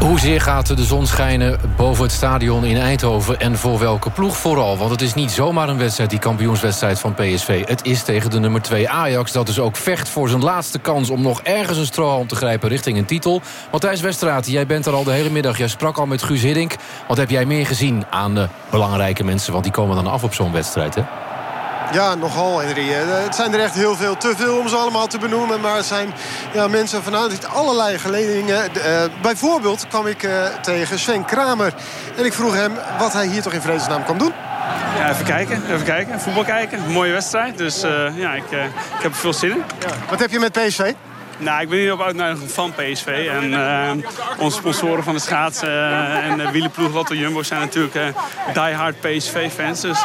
Hoezeer gaat de zon schijnen boven het stadion in Eindhoven... en voor welke ploeg vooral? Want het is niet zomaar een wedstrijd, die kampioenswedstrijd van PSV. Het is tegen de nummer 2 Ajax, dat dus ook vecht voor zijn laatste kans... om nog ergens een strohalm te grijpen richting een titel. Matthijs Westraat, jij bent er al de hele middag. Jij sprak al met Guus Hiddink. Wat heb jij meer gezien aan de belangrijke mensen? Want die komen dan af op zo'n wedstrijd, hè? Ja, nogal, Henry. Het zijn er echt heel veel. Te veel om ze allemaal te benoemen. Maar het zijn ja, mensen vanuit allerlei geledingen. Uh, bijvoorbeeld kwam ik uh, tegen Sven Kramer. En ik vroeg hem wat hij hier toch in vredesnaam kwam doen. Ja, even kijken, even kijken. Voetbal kijken. Mooie wedstrijd. Dus uh, ja, ik, ik heb er veel zin in. Ja. Wat heb je met PSV? Nou, ik ben hier op uitnodiging van PSV. En uh, onze sponsoren van de schaatsen uh, en de wielenploeg Lotto Jumbo zijn natuurlijk uh, diehard PSV-fans. Dus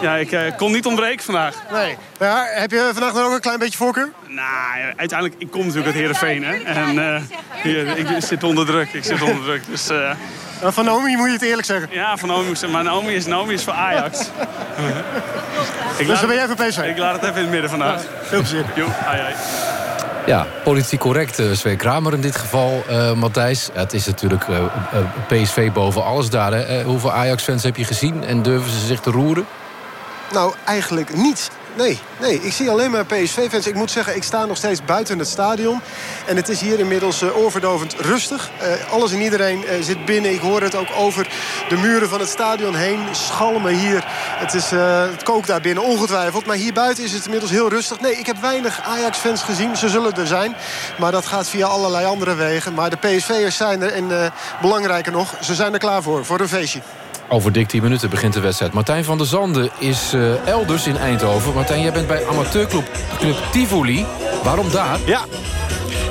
ja, ik kon niet ontbreken vandaag. Nee. Ja, heb je vandaag nog ook een klein beetje voorkeur? Nou, uiteindelijk, ik kom natuurlijk uit Heerenveen. Hè? En hier, ik zit onder druk. Ik zit onder druk. Dus, van Naomi moet je het eerlijk zeggen. Ja, van Naomi Maar Naomi is, Naomi is voor Ajax. ik dus dan ben jij voor PSV? Ik laat het even in het midden vandaag. Ja, veel plezier. Jo, ai, ai. Ja, politiek correct, uh, Kramer in dit geval, uh, Matthijs. Het is natuurlijk uh, PSV boven alles daar. Hoeveel Ajax-fans heb je gezien en durven ze zich te roeren? Nou, eigenlijk niet. Nee, nee, ik zie alleen maar PSV-fans. Ik moet zeggen, ik sta nog steeds buiten het stadion. En het is hier inmiddels uh, oorverdovend rustig. Uh, alles en iedereen uh, zit binnen. Ik hoor het ook over de muren van het stadion heen. Schalmen hier. Het, is, het kookt daar binnen, ongetwijfeld. Maar hier buiten is het inmiddels heel rustig. Nee, ik heb weinig Ajax-fans gezien. Ze zullen er zijn. Maar dat gaat via allerlei andere wegen. Maar de PSV'ers zijn er. En belangrijker nog, ze zijn er klaar voor. Voor een feestje. Over dik 10 minuten begint de wedstrijd. Martijn van der Zanden is uh, elders in Eindhoven. Martijn, jij bent bij amateurclub Club Tivoli. Waarom daar? Ja,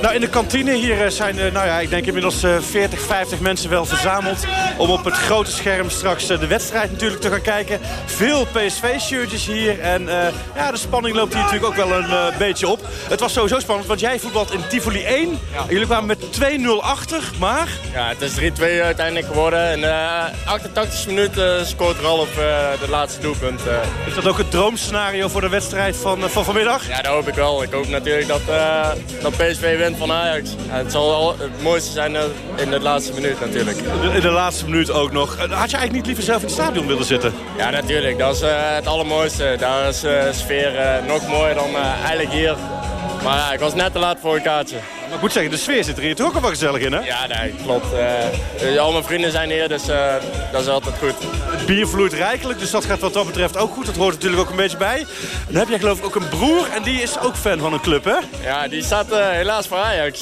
nou, in de kantine hier eh, zijn, nou ja, ik denk inmiddels 40, 50 mensen wel verzameld... om op het grote scherm straks de wedstrijd natuurlijk te gaan kijken. Veel PSV-shirtjes hier en ja, de spanning loopt hier natuurlijk ook wel een beetje op. Het was sowieso spannend, want jij voetbalt in Tivoli 1. Ja. Jullie kwamen met 2-0 achter, maar... Ja, het is 3-2 uiteindelijk geworden. En 88 minuten scoort Ralf de laatste doelpunt. Is dat ook het droomscenario voor de wedstrijd van, van vanmiddag? Ja, dat hoop ik wel. Ik hoop natuurlijk dat, dat PSV wint van Ajax. Ja, het zal het mooiste zijn in de laatste minuut natuurlijk. In de laatste minuut ook nog. Had je eigenlijk niet liever zelf in het stadion willen zitten? Ja, natuurlijk. Dat is uh, het allermooiste. Daar is de uh, sfeer nog mooier dan eigenlijk hier. Maar ja, ik was net te laat voor een kaartje. Ik moet zeggen, de sfeer zit er hier toch ook wel gezellig in, hè? Ja, nee, klopt. Uh, al mijn vrienden zijn hier, dus uh, dat is altijd goed. Het bier vloeit rijkelijk, dus dat gaat wat dat betreft ook goed. Dat hoort natuurlijk ook een beetje bij. Dan heb jij geloof ik ook een broer en die is ook fan van een club, hè? Ja, die staat uh, helaas voor Ajax.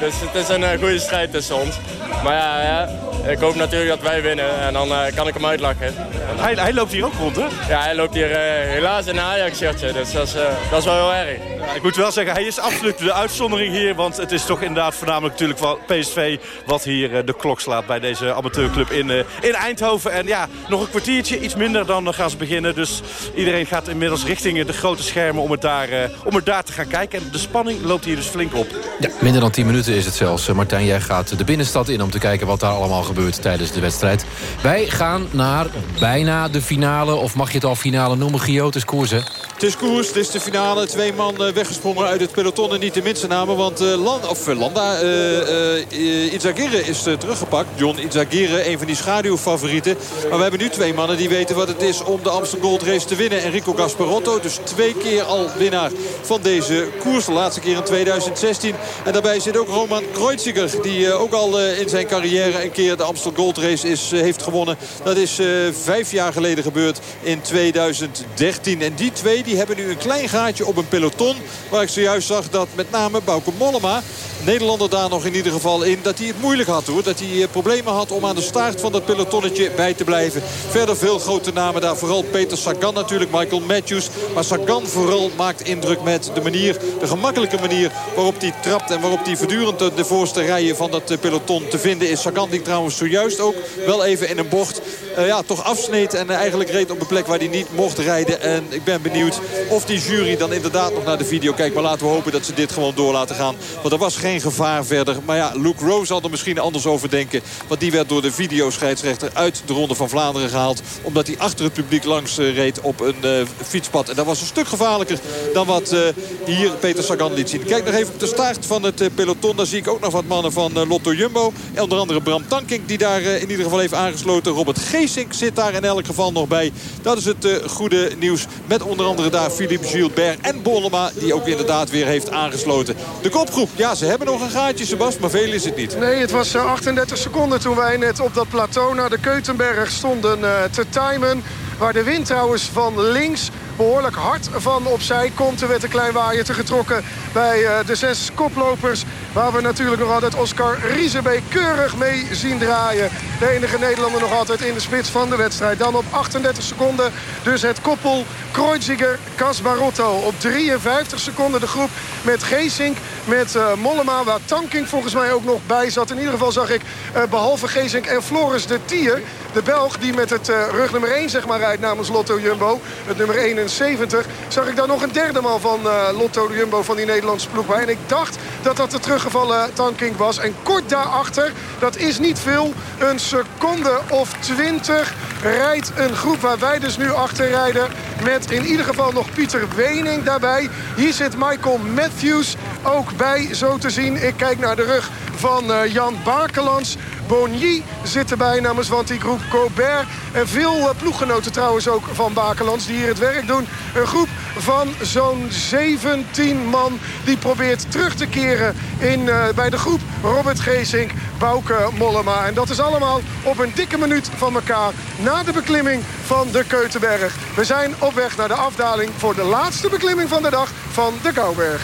dus het is een goede strijd tussen ons. Maar ja, ja, ik hoop natuurlijk dat wij winnen en dan kan ik hem uitlachen. Hij, hij, loopt hier ook rond, hè? Ja, hij loopt hier helaas in een Ajax-shirtje, dus dat is, dat is wel heel erg. Ja, ik moet wel zeggen, hij is absoluut de uitzondering hier, want het is toch inderdaad voornamelijk natuurlijk wel PSV... wat hier de klok slaat bij deze amateurclub in, in Eindhoven. En ja, nog een kwartiertje, iets minder dan gaan ze beginnen. Dus iedereen gaat inmiddels richting de grote schermen om het daar, om het daar te gaan kijken. En de spanning loopt hier dus flink op. Ja, minder dan 10 minuten is het zelfs. Martijn, jij gaat de binnenstad in om te kijken wat daar allemaal gebeurt tijdens de wedstrijd. Wij gaan naar bijna de finale, of mag je het al finale noemen, Gio? Het is koers, hè? Is koers, is de finale. Twee man weggesprongen uit het peloton en niet de minste namen. Want uh, Land, of, Landa, uh, is teruggepakt. John Izagirre, een van die schaduwfavorieten. Maar we hebben nu twee mannen die weten wat het is om de Amsterdam Gold Race te winnen. Enrico Gasparotto, dus twee keer al winnaar van deze koers. De laatste keer in 2016. En daarbij zit ook Roman Kreuziger. Die ook al in zijn carrière een keer de Amsterdam Gold Race is, heeft gewonnen. Dat is vijf jaar geleden gebeurd in 2013. En die twee die hebben nu een klein gaatje op een peloton. Waar ik zojuist zag dat met name Bauke Mollema... Nederlander daar nog in ieder geval in dat hij het moeilijk had hoor. Dat hij problemen had om aan de staart van dat pelotonnetje bij te blijven. Verder veel grote namen daar. Vooral Peter Sagan natuurlijk, Michael Matthews. Maar Sagan vooral maakt indruk met de manier, de gemakkelijke manier waarop hij trapt. En waarop hij voortdurend de voorste rijen van dat peloton te vinden is. Sagan die trouwens zojuist ook wel even in een bocht uh, ja, toch afsneed. En eigenlijk reed op een plek waar hij niet mocht rijden. En ik ben benieuwd of die jury dan inderdaad nog naar de video kijkt. Maar laten we hopen dat ze dit gewoon door laten gaan. Want er was geen gevaar verder. Maar ja, Luke Rose zal er misschien anders over denken. Want die werd door de videoscheidsrechter uit de Ronde van Vlaanderen gehaald. Omdat hij achter het publiek langs uh, reed op een uh, fietspad. En dat was een stuk gevaarlijker dan wat uh, hier Peter Sagan liet zien. Kijk nog even op de start van het peloton. Daar zie ik ook nog wat mannen van Lotto Jumbo. Onder andere Bram Tankink die daar in ieder geval heeft aangesloten. Robert Geesink zit daar in elk geval nog bij. Dat is het goede nieuws. Met onder andere daar Philippe Gilbert en Bollema. Die ook inderdaad weer heeft aangesloten. De kopgroep, ja ze hebben nog een gaatje Sebas. Maar veel is het niet. Nee, het was 38 seconden toen wij net op dat plateau naar de Keutenberg stonden te timen. Waar de wind trouwens van links behoorlijk hard van opzij komt. Er werd een klein waaiertje getrokken bij uh, de zes koplopers. Waar we natuurlijk nog altijd Oscar Riesebeek keurig mee zien draaien. De enige Nederlander nog altijd in de spits van de wedstrijd. Dan op 38 seconden dus het koppel Kreuziger Casbarotto. Op 53 seconden de groep met Geesink, met uh, Mollema... waar Tanking volgens mij ook nog bij zat. In ieder geval zag ik uh, behalve Geesink en Floris de Tier... de Belg die met het uh, rug nummer 1 zeg maar, rijdt namens Lotto Jumbo. Het nummer 71. Zag ik daar nog een derde man van Lotto Jumbo van die Nederlandse ploeg bij. En ik dacht dat dat de teruggevallen Tanking was. En kort daarachter, dat is niet veel, een seconde of twintig... rijdt een groep waar wij dus nu achter rijden... met in ieder geval nog Pieter Wening daarbij. Hier zit Michael Matthews ook bij, zo te zien. Ik kijk naar de rug van uh, Jan Bakelands. Bonny zit erbij namens Wanty Groep Colbert. En veel uh, ploeggenoten trouwens ook van Bakelands die hier het werk doen. Een groep van zo'n 17 man die probeert terug te keren in, uh, bij de groep Robert Geesink, Bouke Mollema. En dat is allemaal op een dikke minuut van elkaar na de beklimming van de Keutenberg. We zijn op weg naar de afdaling voor de laatste beklimming van de dag van de Kouberg.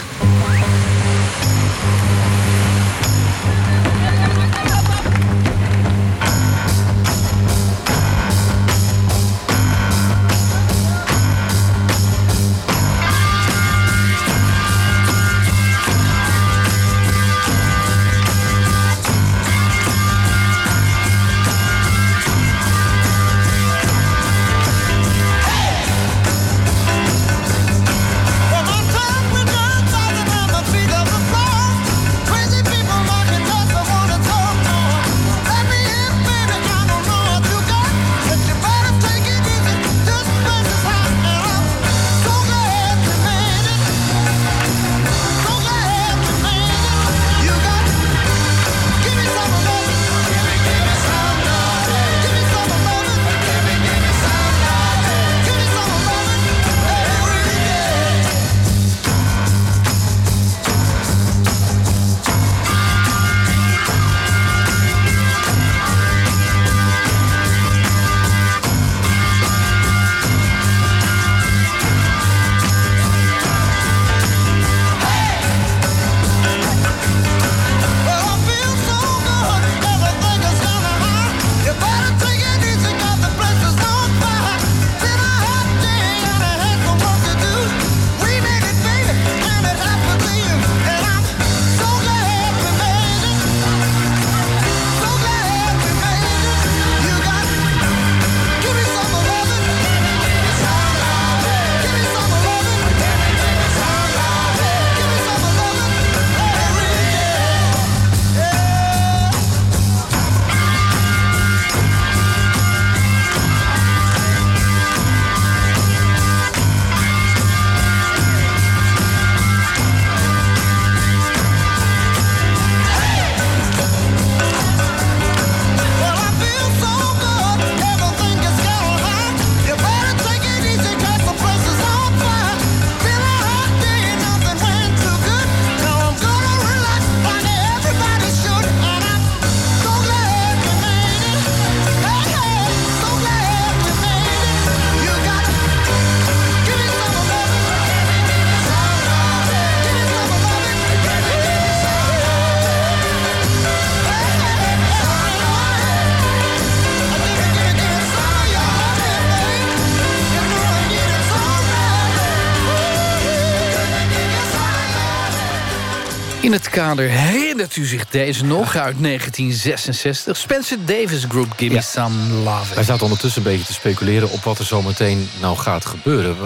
In het kader herinnert u zich deze nog uit 1966. Spencer Davis Group, Give Me Some Love. Wij zaten ondertussen een beetje te speculeren op wat er zometeen nou gaat gebeuren.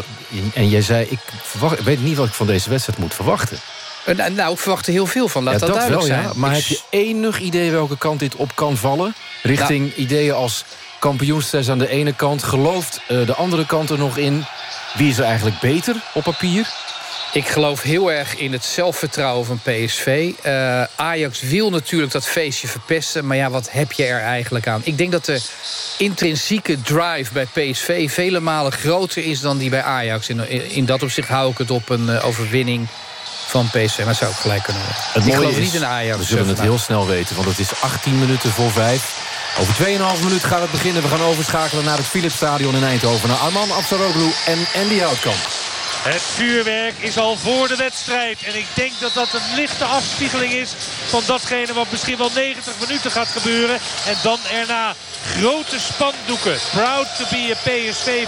En jij zei, ik, verwacht, ik weet niet wat ik van deze wedstrijd moet verwachten. Uh, nou, ik verwacht er heel veel van, laat ja, dat, dat duidelijk wel, zijn. Ja. Maar ik... heb je enig idee welke kant dit op kan vallen? Richting nou. ideeën als kampioenstress aan de ene kant. Gelooft uh, de andere kant er nog in? Wie is er eigenlijk beter op papier? Ik geloof heel erg in het zelfvertrouwen van PSV. Uh, Ajax wil natuurlijk dat feestje verpesten. Maar ja, wat heb je er eigenlijk aan? Ik denk dat de intrinsieke drive bij PSV... vele malen groter is dan die bij Ajax. In, dat opzicht hou ik het op een uh, overwinning van PSV. Maar dat zou ook gelijk kunnen worden. Het ik geloof is, niet in Ajax. We zullen het heel snel weten, want het is 18 minuten voor 5. Over 2,5 minuten gaat het beginnen. We gaan overschakelen naar het Philipsstadion in Eindhoven. Naar Arman Afsaroglu en Andy Houtkamp. Het vuurwerk is al voor de wedstrijd. En ik denk dat dat een lichte afspiegeling is van datgene wat misschien wel 90 minuten gaat gebeuren. En dan erna grote spandoeken. Proud to be a. PSV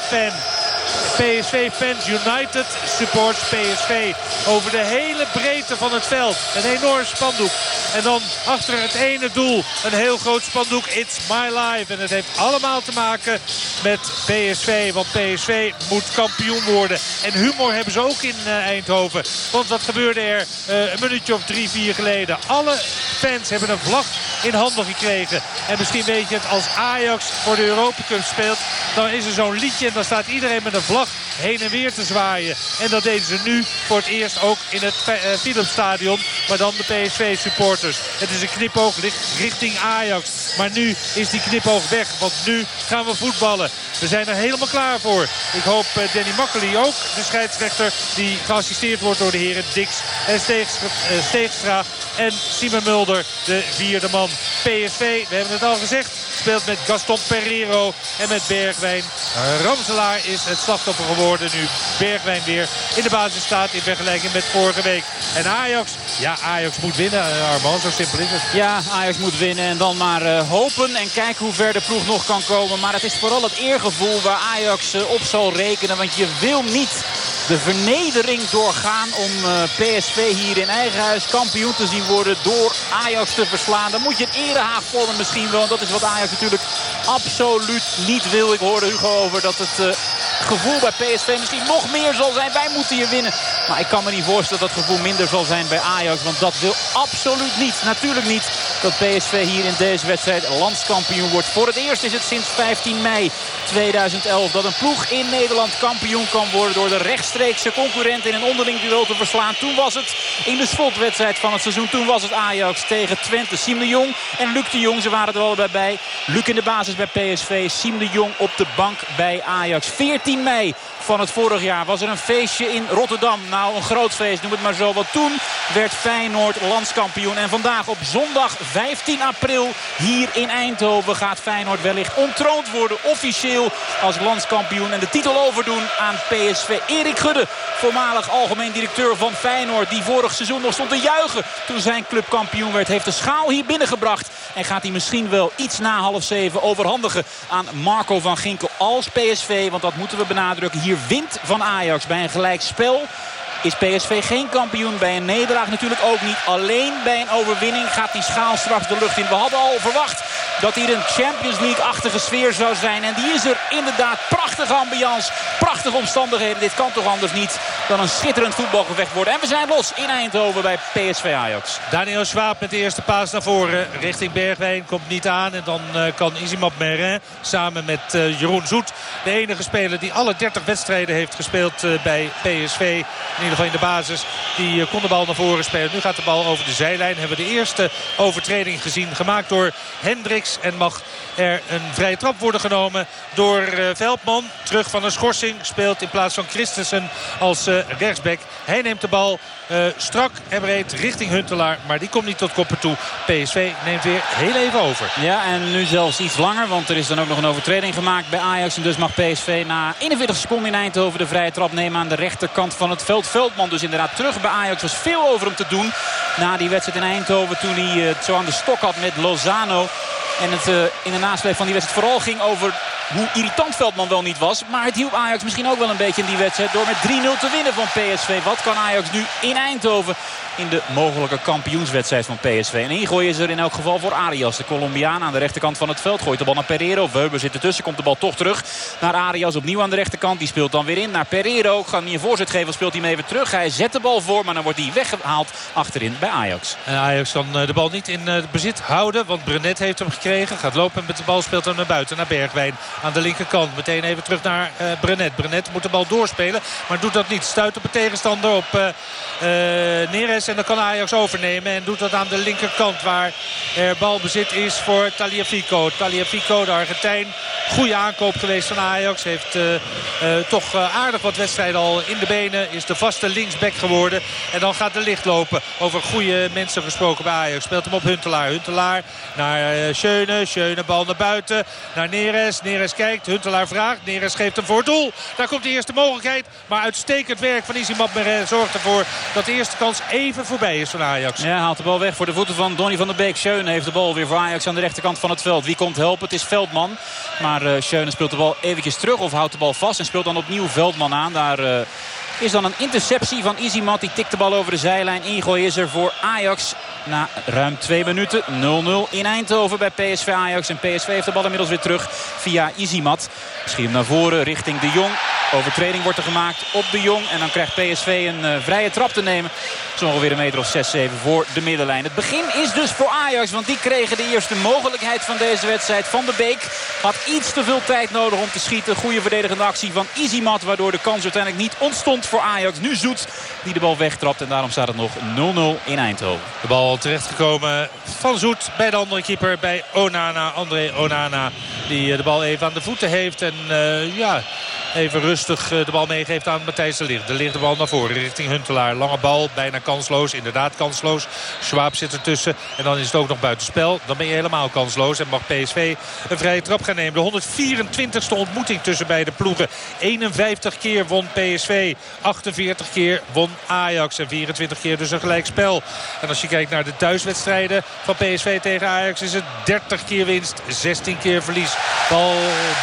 Fans United supports PSV. Over de hele breedte van het veld. Een enorm spandoek. En dan achter het ene doel een heel groot spandoek. It's my life. En het heeft allemaal te maken met PSV. Want PSV moet kampioen worden. En humor hebben ze ook in uh, Eindhoven. Want wat gebeurde er uh, een minuutje of drie, vier geleden? Alle fans hebben een vlag in handen gekregen. En misschien weet je het, als Ajax voor de Europa Cup speelt... dan is er zo'n liedje en dan staat iedereen met de vlag heen en weer te zwaaien. En dat deden ze nu voor het eerst ook in het uh, Philipsstadion. Maar dan de PSV-supporters. Het is een knipoog richting Ajax. Maar nu is die knipoog weg. Want nu gaan we voetballen. We zijn er helemaal klaar voor. Ik hoop uh, Danny Makkely ook. De scheidsrechter die geassisteerd wordt door de heren Dix en Steegstra. En Simon Mulder, de vierde man. PSV, we hebben het al gezegd, speelt met Gaston Pereiro en met Bergwijn. Ramselaar is het slachtoffer geworden nu Bergwijn weer in de basis staat in vergelijking met vorige week. En Ajax, ja Ajax moet winnen Armand, zo simpel is het. Ja, Ajax moet winnen en dan maar uh, hopen en kijken hoe ver de ploeg nog kan komen. Maar het is vooral het eergevoel waar Ajax uh, op zal rekenen. Want je wil niet de vernedering doorgaan om uh, PSV hier in eigen huis kampioen te zien worden door Ajax te verslaan. Dan moet je een erehaag vormen misschien wel. Dat is wat Ajax natuurlijk absoluut niet wil. Ik hoorde Hugo over dat het gevoel bij PSV misschien nog meer zal zijn. Wij moeten hier winnen. Maar ik kan me niet voorstellen dat dat gevoel minder zal zijn bij Ajax. Want dat wil absoluut niet. Natuurlijk niet dat PSV hier in deze wedstrijd landskampioen wordt. Voor het eerst is het sinds 15 mei 2011 dat een ploeg in Nederland kampioen kan worden door de rechtstreekse concurrent in een onderling duel te verslaan. Toen was het in de slotwedstrijd van het seizoen. Toen was het Ajax tegen Twente. Siem de Jong en Luc de Jong, ze waren er allebei bij. Luc in de basis bij PSV, Siem de Jong op de bank bij Ajax. 14 mei van het vorig jaar was er een feestje in Rotterdam. Nou, een groot feest, noem het maar zo. Want toen werd Feyenoord landskampioen. En vandaag op zondag 15 april hier in Eindhoven gaat Feyenoord wellicht ontroond worden. Officieel als landskampioen. En de titel overdoen aan PSV. Erik Gudde, voormalig algemeen directeur van Feyenoord. Die vorig seizoen nog stond te juichen toen zijn club kampioen werd. Heeft de schaal hier binnengebracht. En gaat hij misschien wel iets na half zeven overhandigen aan Marco van Ginkel als PSV. Want dat moeten we benadrukken. Hier wint van Ajax bij een gelijk spel is PSV geen kampioen. Bij een nederlaag natuurlijk ook niet. Alleen bij een overwinning gaat die schaal straks de lucht in. We hadden al verwacht dat hier een Champions League-achtige sfeer zou zijn. En die is er inderdaad. Prachtige ambiance, prachtige omstandigheden. Dit kan toch anders niet dan een schitterend voetbalgevecht worden. En we zijn los in Eindhoven bij PSV Ajax. Daniel Schwab met de eerste paas naar voren. Richting Bergwijn komt niet aan. En dan uh, kan Izimab Merin samen met uh, Jeroen Zoet. De enige speler die alle 30 wedstrijden heeft gespeeld uh, bij PSV. Ieder geval in de basis. Die kon de bal naar voren spelen. Nu gaat de bal over de zijlijn. Hebben we de eerste overtreding gezien. Gemaakt door Hendricks. En mag er een vrije trap worden genomen door uh, Veldman. Terug van een schorsing. Speelt in plaats van Christensen als uh, rechtsback. Hij neemt de bal strak en breed richting Huntelaar. Maar die komt niet tot koppen toe. PSV neemt weer heel even over. Ja, en nu zelfs iets langer. Want er is dan ook nog een overtreding gemaakt bij Ajax. En dus mag PSV na 41 seconden in Eindhoven de vrije trap nemen aan de rechterkant van het veld. Veldman dus inderdaad terug bij Ajax. was veel over hem te doen na die wedstrijd in Eindhoven. Toen hij het zo aan de stok had met Lozano. En het uh, in de nasleep van die wedstrijd vooral ging over hoe irritant Veldman wel niet was. Maar het hielp Ajax misschien ook wel een beetje in die wedstrijd door met 3-0 te winnen van PSV. Wat kan Ajax nu in Eindhoven in de mogelijke kampioenswedstrijd van PSV? En ingooi is er in elk geval voor Arias. De Colombiaan aan de rechterkant van het veld gooit de bal naar Pereiro. Weber zit ertussen, komt de bal toch terug naar Arias. Opnieuw aan de rechterkant, die speelt dan weer in naar Pereiro. Gaat niet een voorzet geven, speelt hij hem even terug. Hij zet de bal voor, maar dan wordt hij weggehaald achterin bij Ajax. En Ajax kan de bal niet in bezit houden, want Brenet heeft hem gekregen. Gaat lopen met de bal, speelt hem naar buiten, naar Bergwijn aan de linkerkant. Meteen even terug naar uh, Brenet. Brenet moet de bal doorspelen, maar doet dat niet. Stuit op een tegenstander op uh, Neres en dan kan Ajax overnemen. En doet dat aan de linkerkant waar er balbezit is voor Taliafico. Taliafico, de Argentijn. Goede aankoop geweest van Ajax. Heeft toch aardig wat wedstrijden al in de benen. Is de vaste linksback geworden. En dan gaat de licht lopen. Over goede mensen gesproken bij Ajax. Speelt hem op Huntelaar. Huntelaar naar uh, Schöne. Schöne bal naar buiten. Naar Neres. Neres kijkt. Huntelaar vraagt. Neres geeft hem voor doel. Daar komt de eerste mogelijkheid. Maar uitstekend werk van Meren zorgt ervoor dat de eerste kans even voorbij is van Ajax. Ja, haalt de bal weg voor de voeten van Donny van der Beek. Schöne heeft de bal weer voor Ajax aan de rechterkant van het veld. Wie komt helpen? Het is Veldman. Maar uh, Schöne speelt de bal eventjes terug of houdt de bal vast. En speelt dan opnieuw Veldman aan. Daar... Uh, is dan een interceptie van Izimat. Die tikt de bal over de zijlijn. Ingooi is er voor Ajax na ruim twee minuten. 0-0 in Eindhoven bij PSV Ajax. En PSV heeft de bal inmiddels weer terug via Izimat. Misschien naar voren richting de Jong. Overtreding wordt er gemaakt op de Jong. En dan krijgt PSV een uh, vrije trap te nemen. Zo ongeveer een meter of 6, 7 voor de middenlijn. Het begin is dus voor Ajax. Want die kregen de eerste mogelijkheid van deze wedstrijd. Van de Beek had iets te veel tijd nodig om te schieten. Goede verdedigende actie van Izimat. Waardoor de kans uiteindelijk niet ontstond voor Ajax. Nu Zoet die de bal wegtrapt. En daarom staat het nog 0-0 in Eindhoven. De bal terechtgekomen van Zoet bij de andere keeper. Bij Onana, André Onana. Die de bal even aan de voeten heeft. En uh, ja, even rustig de bal meegeeft aan Matthijs de Ligt. De Ligt de bal naar voren richting Huntelaar. Lange bal, bijna kansloos. Inderdaad kansloos. Schwab zit ertussen. En dan is het ook nog buitenspel. Dan ben je helemaal kansloos. En mag PSV een vrije trap gaan nemen. De 124ste ontmoeting tussen beide ploegen. 51 keer won PSV. 48 keer won Ajax. En 24 keer dus een gelijkspel. En als je kijkt naar de thuiswedstrijden van PSV tegen Ajax... is het 30 keer winst, 16 keer verlies. Bal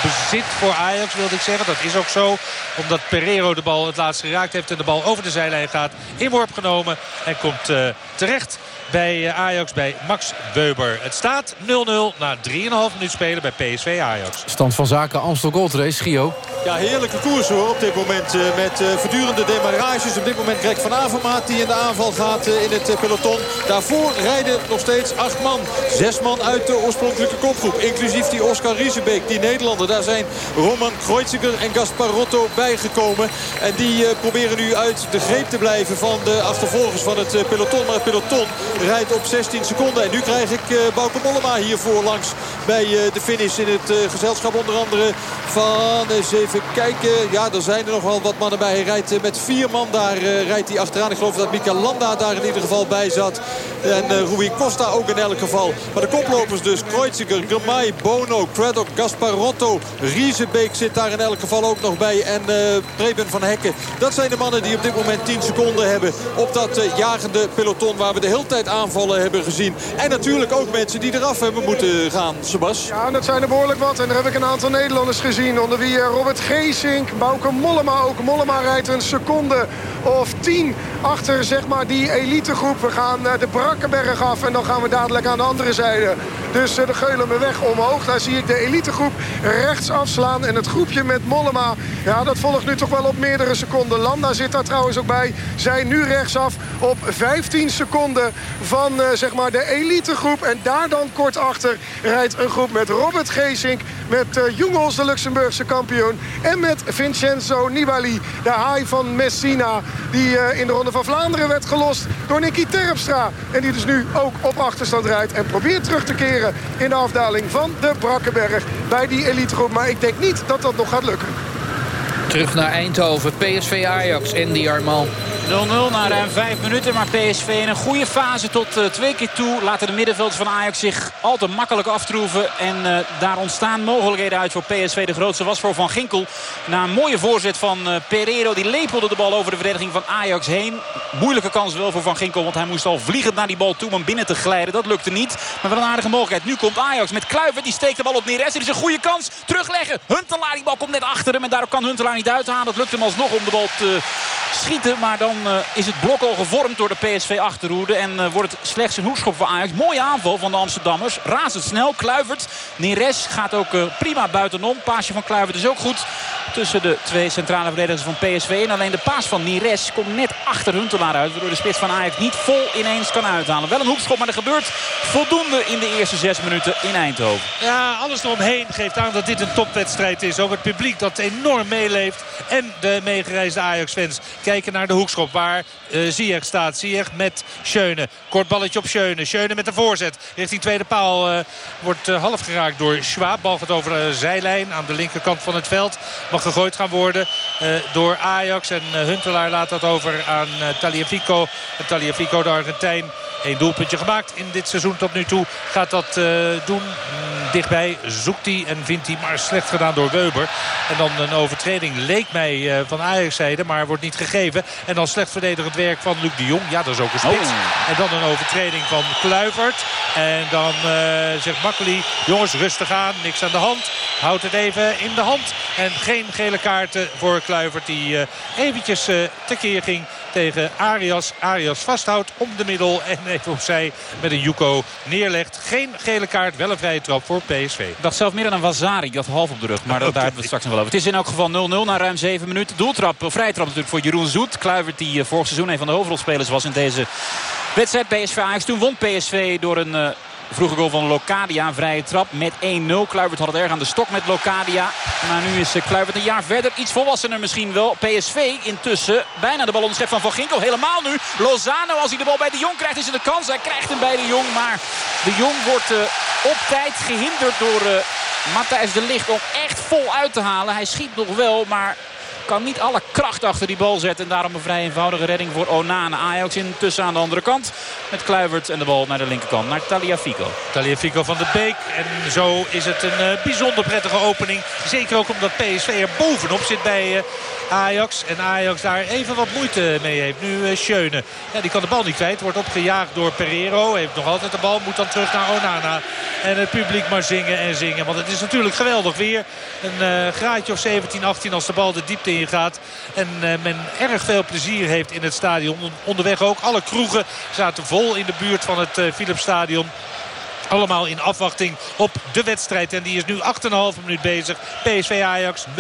bezit voor Ajax wilde ik zeggen. Dat is ook zo. Omdat Pereiro de bal het laatst geraakt heeft en de bal over de zijlijn gaat. Inworp genomen en komt uh, terecht bij Ajax bij Max Weber. Het staat 0-0 na 3,5 minuut spelen bij PSV Ajax. Stand van zaken Amstel Gold Race, Gio. Ja, heerlijke koers hoor op dit moment. Uh, met uh, voortdurende demarages. Op dit moment Greg van Avermaat die in de aanval gaat uh, in het peloton. Daarvoor rijden nog steeds acht man. Zes man uit de oorspronkelijke kopgroep. Inclusief die Oscar Riesebeek, die Nederlander. Daar zijn Roman Kreuziger en Gasparotto bijgekomen. En die proberen nu uit de greep te blijven van de achtervolgers van het peloton. Maar het peloton rijdt op 16 seconden. En nu krijg ik Bauke Mollema hiervoor langs bij de finish in het gezelschap. Onder andere van, eens even kijken. Ja, er zijn er nog wel wat mannen bij. Hij rijdt met vier man daar rijdt hij achteraan. Ik geloof dat Mika Landa daar in ieder geval bij zat. En Rui Costa ook in elk geval. Maar de koplopers dus. Kreuziger, Germay, Bono, Craddock, Gasparotto. Riesebeek zit daar in elk geval ook nog bij. En Preben van Hekken. Dat zijn de mannen die op dit moment 10 seconden hebben op dat jagende peloton. Waar we de hele tijd aanvallen hebben gezien. En natuurlijk ook mensen die eraf hebben moeten gaan, Sebas. Ja, dat zijn er behoorlijk wat. En daar heb ik een aantal Nederlanders gezien. Onder wie Robert Geesink, Bouke Mollema ook. Mollema rijdt een seconde of tien achter zeg maar, die elitegroep. We gaan de Brakkenberg af en dan gaan we dadelijk aan de andere zijde. Dus de Geulenmeweg omhoog. Daar zie ik de elitegroep rechts afslaan. En het groepje met Mollema, ja, dat volgt nu toch wel op meerdere seconden. Landa zit daar trouwens ook bij. Zij nu rechtsaf op 15 seconden van uh, zeg maar de elitegroep. En daar dan kort achter rijdt een groep met Robert Geesink... met uh, de Luxemburgse kampioen... en met Vincenzo Nibali, de haai van Messina... die uh, in de Ronde van Vlaanderen werd gelost door Nicky Terpstra. En die dus nu ook op achterstand rijdt... en probeert terug te keren in de afdaling van de Brakkenberg... bij die elitegroep. Maar ik denk niet dat dat nog gaat lukken. Terug naar Eindhoven, PSV Ajax, Andy Armand. 0-0 na ruim 5 minuten. Maar PSV in een goede fase tot uh, twee keer toe. Laten de middenvelders van Ajax zich al te makkelijk aftroeven. En uh, daar ontstaan mogelijkheden uit voor PSV. De grootste was voor Van Ginkel. Na een mooie voorzet van uh, Pereiro. Die lepelde de bal over de verdediging van Ajax heen. Moeilijke kans wel voor Van Ginkel. Want hij moest al vliegend naar die bal toe om binnen te glijden. Dat lukte niet. Maar wel een aardige mogelijkheid. Nu komt Ajax met Kluivert. Die steekt de bal op Neres. Het is een goede kans. Terugleggen. Huntelaar. Die bal komt net achter hem. En daarop kan Huntelaar niet uithalen. Het lukt hem alsnog om de bal te schieten. Maar dan uh, is het blok al gevormd door de PSV achterhoede. En uh, wordt het slechts een hoekschop voor Ajax. Mooie aanval van de Amsterdammers. Razendsnel. Kluivert. Neres gaat ook uh, prima buitenom. Paasje van Kluivert is ook goed. Tussen de twee centrale verdedigers van PSV. En alleen de paas van Neres komt net achter Huntelaar uit. Waardoor de spits van Ajax niet vol ineens kan uithalen. Wel een hoekschop, maar er gebeurt voldoende in de eerste zes minuten in Eindhoven. Ja, alles eromheen geeft aan dat dit een topwedstrijd is. Ook het publiek dat enorm meeleeft. En de meegereisde Ajax-fans kijken naar de hoekschop. Waar uh, staat. Ziyech met Schöne. Kort balletje op Schöne. Schöne met de voorzet. Richting tweede paal uh, wordt uh, half geraakt door Schwab. Bal gaat over de zijlijn aan de linkerkant van het veld. Mag gegooid gaan worden door Ajax. En Huntelaar laat dat over aan Taliafico. En Taliafico, de Argentijn. Eén doelpuntje gemaakt in dit seizoen tot nu toe. Gaat dat doen. Mm, dichtbij zoekt hij en vindt hij. Maar slecht gedaan door Weber. En dan een overtreding leek mij van Ajax-zijde. Maar wordt niet gegeven. En dan slecht verdedigend werk van Luc de Jong. Ja, dat is ook een spits. Oh. En dan een overtreding van Kluivert. En dan uh, zegt Makkeli, jongens rustig aan, niks aan de hand. Houdt het even in de hand. En geen gele kaarten voor Kluivert die uh, eventjes uh, tekeer ging tegen Arias. Arias vasthoudt om de middel en even opzij met een Juco neerlegt. Geen gele kaart, wel een vrije trap voor PSV. Ik dacht zelf meer aan een Wazari, had half op de rug. Maar daar hebben we het straks nog wel over. Het is in elk geval 0-0 na ruim 7 minuten. Doeltrap, of vrije trap natuurlijk voor Jeroen Zoet. Kluivert die eh, vorig seizoen een van de hoofdrolspelers was in deze wedstrijd. PSV Ajax. Toen won PSV door een... Uh, Vroege goal van Locadia, een vrije trap met 1-0. Kluivert had het erg aan de stok met Locadia. Maar nu is Kluivert een jaar verder. Iets volwassener misschien wel. PSV intussen bijna de bal onderschept van Van Ginkel. Helemaal nu. Lozano als hij de bal bij de Jong krijgt is het de kans. Hij krijgt hem bij de Jong. Maar de Jong wordt op tijd gehinderd door uh, Matthijs de Ligt om echt vol uit te halen. Hij schiet nog wel, maar kan niet alle kracht achter die bal zetten. En daarom een vrij eenvoudige redding voor Onana. Ajax intussen aan de andere kant. Met Kluivert en de bal naar de linkerkant. Naar Taliafico. Taliafico van de Beek. En zo is het een uh, bijzonder prettige opening. Zeker ook omdat PSV er bovenop zit bij uh, Ajax. En Ajax daar even wat moeite mee heeft. Nu uh, Schöne. Ja, die kan de bal niet kwijt. Wordt opgejaagd door Pereiro. Heeft nog altijd de bal. Moet dan terug naar Onana. En het publiek maar zingen en zingen. Want het is natuurlijk geweldig weer. Een graadje of 17, 18 als de bal de diepte ingaat. En uh, men erg veel plezier heeft in het stadion. Onderweg ook. Alle kroegen zaten vol in de buurt van het uh, Philipsstadion. Allemaal in afwachting op de wedstrijd. En die is nu 8,5 minuut bezig. PSV Ajax 0-0.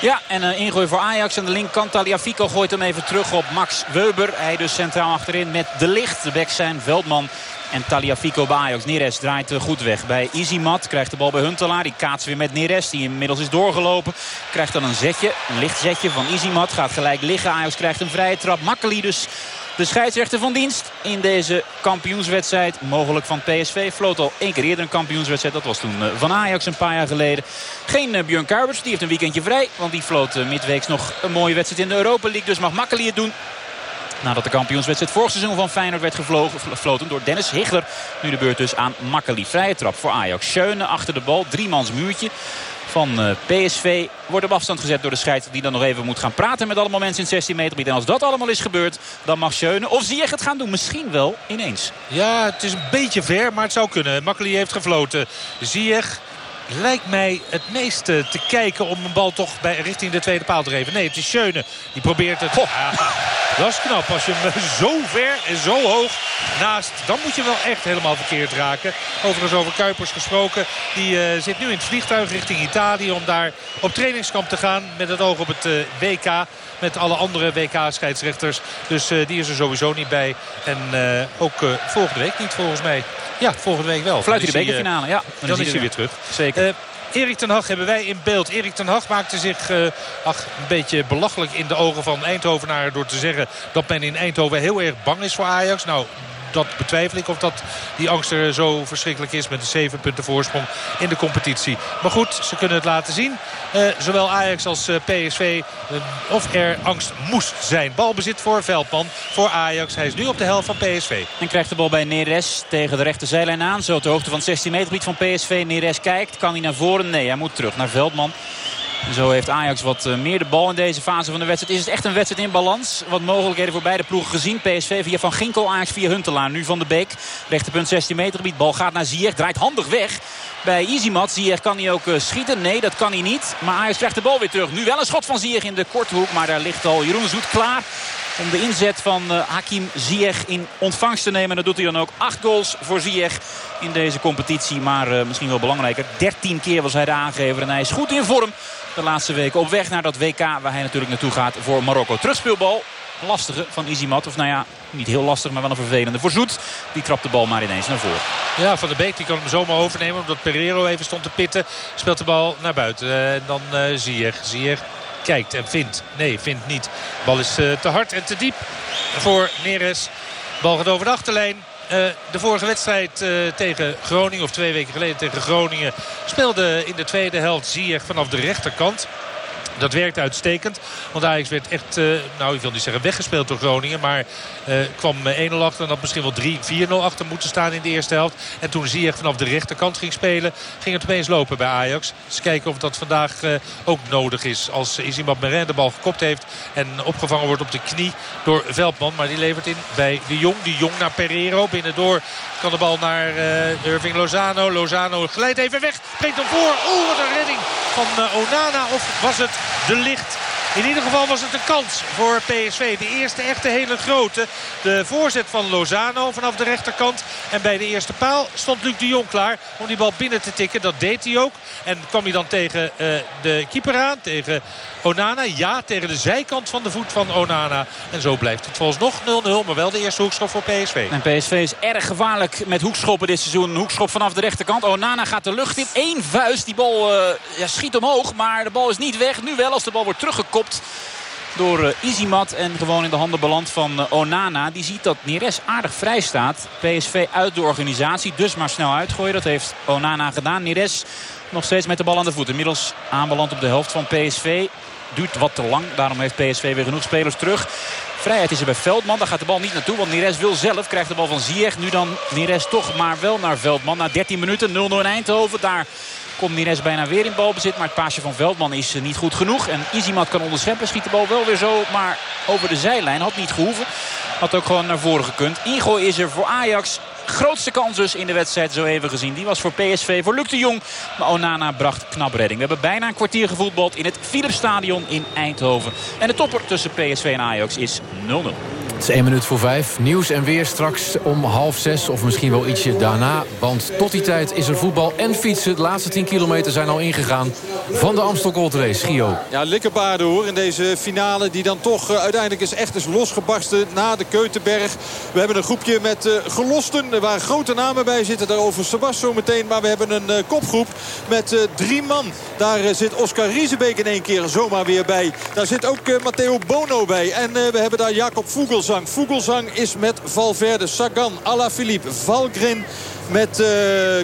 Ja, en een ingooi voor Ajax. Aan de linkerkant Taliafico gooit hem even terug op Max Weber. Hij dus centraal achterin met De Licht. De bek zijn Veldman en Taliafico bij Ajax. Neres draait goed weg bij Izimat. Krijgt de bal bij Huntelaar. Die kaatst weer met Neres. Die inmiddels is doorgelopen. Krijgt dan een zetje. Een licht zetje van Izimat. Gaat gelijk liggen. Ajax krijgt een vrije trap. Makkeli dus de scheidsrechter van dienst in deze kampioenswedstrijd. Mogelijk van PSV. Floot al één keer eerder een kampioenswedstrijd. Dat was toen van Ajax een paar jaar geleden. Geen Björn Kuipers. Die heeft een weekendje vrij. Want die floot midweeks nog een mooie wedstrijd in de Europa League. Dus mag Makkeli het doen. Nadat de kampioenswedstrijd vorig seizoen van Feyenoord werd gefloten door Dennis Higler. Nu de beurt dus aan Makkeli. Vrije trap voor Ajax. Schöne achter de bal. Driemans muurtje van uh, PSV wordt op afstand gezet door de scheidsrechter die dan nog even moet gaan praten met allemaal mensen in 16 meter gebied. En als dat allemaal is gebeurd, dan mag Schöne of Ziyech het gaan doen. Misschien wel ineens. Ja, het is een beetje ver, maar het zou kunnen. Makkeli heeft gefloten. Ziyech lijkt mij het meeste te kijken om een bal toch bij, richting de tweede paal te geven. Nee, het is Schöne. Die probeert het. Ja, dat is knap. Als je hem zo ver en zo hoog naast... dan moet je wel echt helemaal verkeerd raken. Overigens over Kuipers gesproken. Die uh, zit nu in het vliegtuig richting Italië... om daar op trainingskamp te gaan met het oog op het uh, WK. Met alle andere WK-scheidsrechters. Dus uh, die is er sowieso niet bij. En ook volgende week niet volgens mij. Ja, volgende week wel. Fluit hij de bekerfinale, ja. Dan, dan is hij weer terug. Zeker. Erik ten Hag hebben wij in beeld. Erik ten Hag maakte zich uh, ach, een beetje belachelijk in de ogen van Eindhovenaren... door te zeggen dat men in Eindhoven heel erg bang is voor Ajax. Nou, dat betwijfel ik of dat die angst er zo verschrikkelijk is... met een 7 punten voorsprong in de competitie. Maar goed, ze kunnen het laten zien. Uh, zowel Ajax als uh, PSV uh, of er angst moest zijn. Balbezit voor Veldman, voor Ajax. Hij is nu op de helft van PSV. En krijgt de bal bij Neres tegen de rechterzijlijn aan. Zo ter hoogte van het 16 meter gebied van PSV. Neres kijkt, kan hij naar voren? Nee, hij moet terug naar Veldman. Zo heeft Ajax wat meer de bal in deze fase van de wedstrijd. Is het echt een wedstrijd in balans? Wat mogelijkheden voor beide ploegen gezien. PSV via Van Ginkel, Ajax via Huntelaar. Nu Van de Beek. Rechterpunt 16 meter gebied. Bal gaat naar Ziyech. Draait handig weg bij Izimat. Ziyech kan hij ook schieten. Nee, dat kan hij niet. Maar Ajax krijgt de bal weer terug. Nu wel een schot van Ziyech in de korte hoek. Maar daar ligt al Jeroen Zoet klaar. Om de inzet van uh, Hakim Ziyech in ontvangst te nemen. En dat doet hij dan ook. Acht goals voor Ziyech in deze competitie. Maar uh, misschien wel belangrijker. 13 keer was hij de aangever. En hij is goed in vorm de laatste weken. Op weg naar dat WK waar hij natuurlijk naartoe gaat voor Marokko. Terugspeelbal. Lastige van Izimat. Of nou ja, niet heel lastig, maar wel een vervelende voor Zoet. Die trapt de bal maar ineens naar voren. Ja, Van der Beek die kan hem zomaar overnemen. Omdat Pereiro even stond te pitten. Speelt de bal naar buiten. En dan uh, Ziyech. Ziyech kijkt en vindt. Nee, vindt niet. De bal is uh, te hard en te diep voor Neres. Bal gaat over de achterlijn. De vorige wedstrijd tegen Groningen, of twee weken geleden tegen Groningen... speelde in de tweede helft Ziyech vanaf de rechterkant. Dat werkt uitstekend. Want Ajax werd echt, uh, nou ik wil niet zeggen weggespeeld door Groningen. Maar uh, kwam 1-0 achter en had misschien wel 3-4-0 achter moeten staan in de eerste helft. En toen Ziyech vanaf de rechterkant ging spelen, ging het opeens lopen bij Ajax. Dus kijken of dat vandaag ook nodig is. Als Izimab Meren de bal gekopt heeft en opgevangen wordt op de knie door Veldman. Maar die levert in bij de Jong. Die Jong naar Pereiro. Binnendoor kan de bal naar uh, Irving Lozano. Lozano glijdt even weg. Brengt hem voor. Oeh, wat een redding van Onana. Of was het de licht In ieder geval was het een kans voor PSV. De eerste echte hele grote. De voorzet van Lozano vanaf de rechterkant. En bij de eerste paal stond Luc de Jong klaar om die bal binnen te tikken. Dat deed hij ook. En kwam hij dan tegen uh, de keeper aan. Tegen Onana. Ja, tegen de zijkant van de voet van Onana. En zo blijft het volgens nog 0-0. Maar wel de eerste hoekschop voor PSV. En PSV is erg gevaarlijk met hoekschoppen dit seizoen. Hoekschop vanaf de rechterkant. Onana gaat de lucht in. Eén vuist. Die bal uh, ja, schiet omhoog. Maar de bal is niet weg. Nu wel als de bal wordt teruggekopt door uh, Izimat. En gewoon in de handen beland van uh, Onana. Die ziet dat Neres aardig vrij staat. PSV uit de organisatie. Dus maar snel uitgooien. Dat heeft Onana gedaan. Neres nog steeds met de bal aan de voet. Inmiddels aanbeland op de helft van PSV. Duurt wat te lang. Daarom heeft PSV weer genoeg spelers terug. Vrijheid is er bij Veldman. Daar gaat de bal niet naartoe. Want Neres wil zelf. Krijgt de bal van Ziyech. Nu dan Neres toch maar wel naar Veldman. Na 13 minuten 0-0 in Eindhoven. Daar komt Neres bijna weer in balbezit. Maar het paasje van Veldman is niet goed genoeg. En Izimat kan onderscheppen. Schiet de bal wel weer zo. Maar over de zijlijn. Had niet gehoeven. Had ook gewoon naar voren gekund. Ingooi is er voor Ajax. Grootste kans dus in de wedstrijd zo even gezien. Die was voor PSV, voor Luc de Jong. Maar Onana bracht knap redding. We hebben bijna een kwartier gevoetbald in het Philipsstadion in Eindhoven. En de topper tussen PSV en Ajax is 0-0. Is 1 minuut voor 5. Nieuws en weer straks om half 6 of misschien wel ietsje daarna. Want tot die tijd is er voetbal en fietsen. De laatste 10 kilometer zijn al ingegaan van de Amstel Gold Race. Gio. Ja, likkerbaarden hoor in deze finale die dan toch uh, uiteindelijk is echt is losgebarsten na de Keutenberg. We hebben een groepje met uh, gelosten waar grote namen bij zitten. Daarover Sebas zo meteen. Maar we hebben een uh, kopgroep met drie man. Daar zit Oscar Riesebeek in één keer zomaar weer bij. Daar zit ook Matteo Bono bij. En we hebben daar Jacob Vogels Vogelsang. Vogelsang is met Valverde, Sagan, Alaphilippe, Valgren met uh,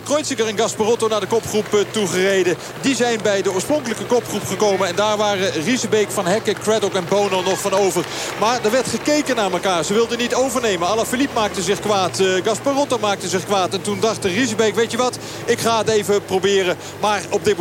Kreuziger en Gasparotto naar de kopgroep uh, toegereden. Die zijn bij de oorspronkelijke kopgroep gekomen. En daar waren Riesebeek, Van Hekken, Craddock en Bono nog van over. Maar er werd gekeken naar elkaar. Ze wilden niet overnemen. Alaphilippe maakte zich kwaad. Uh, Gasparotto maakte zich kwaad. En toen dacht Riesebeek, weet je wat, ik ga het even proberen. Maar op dit moment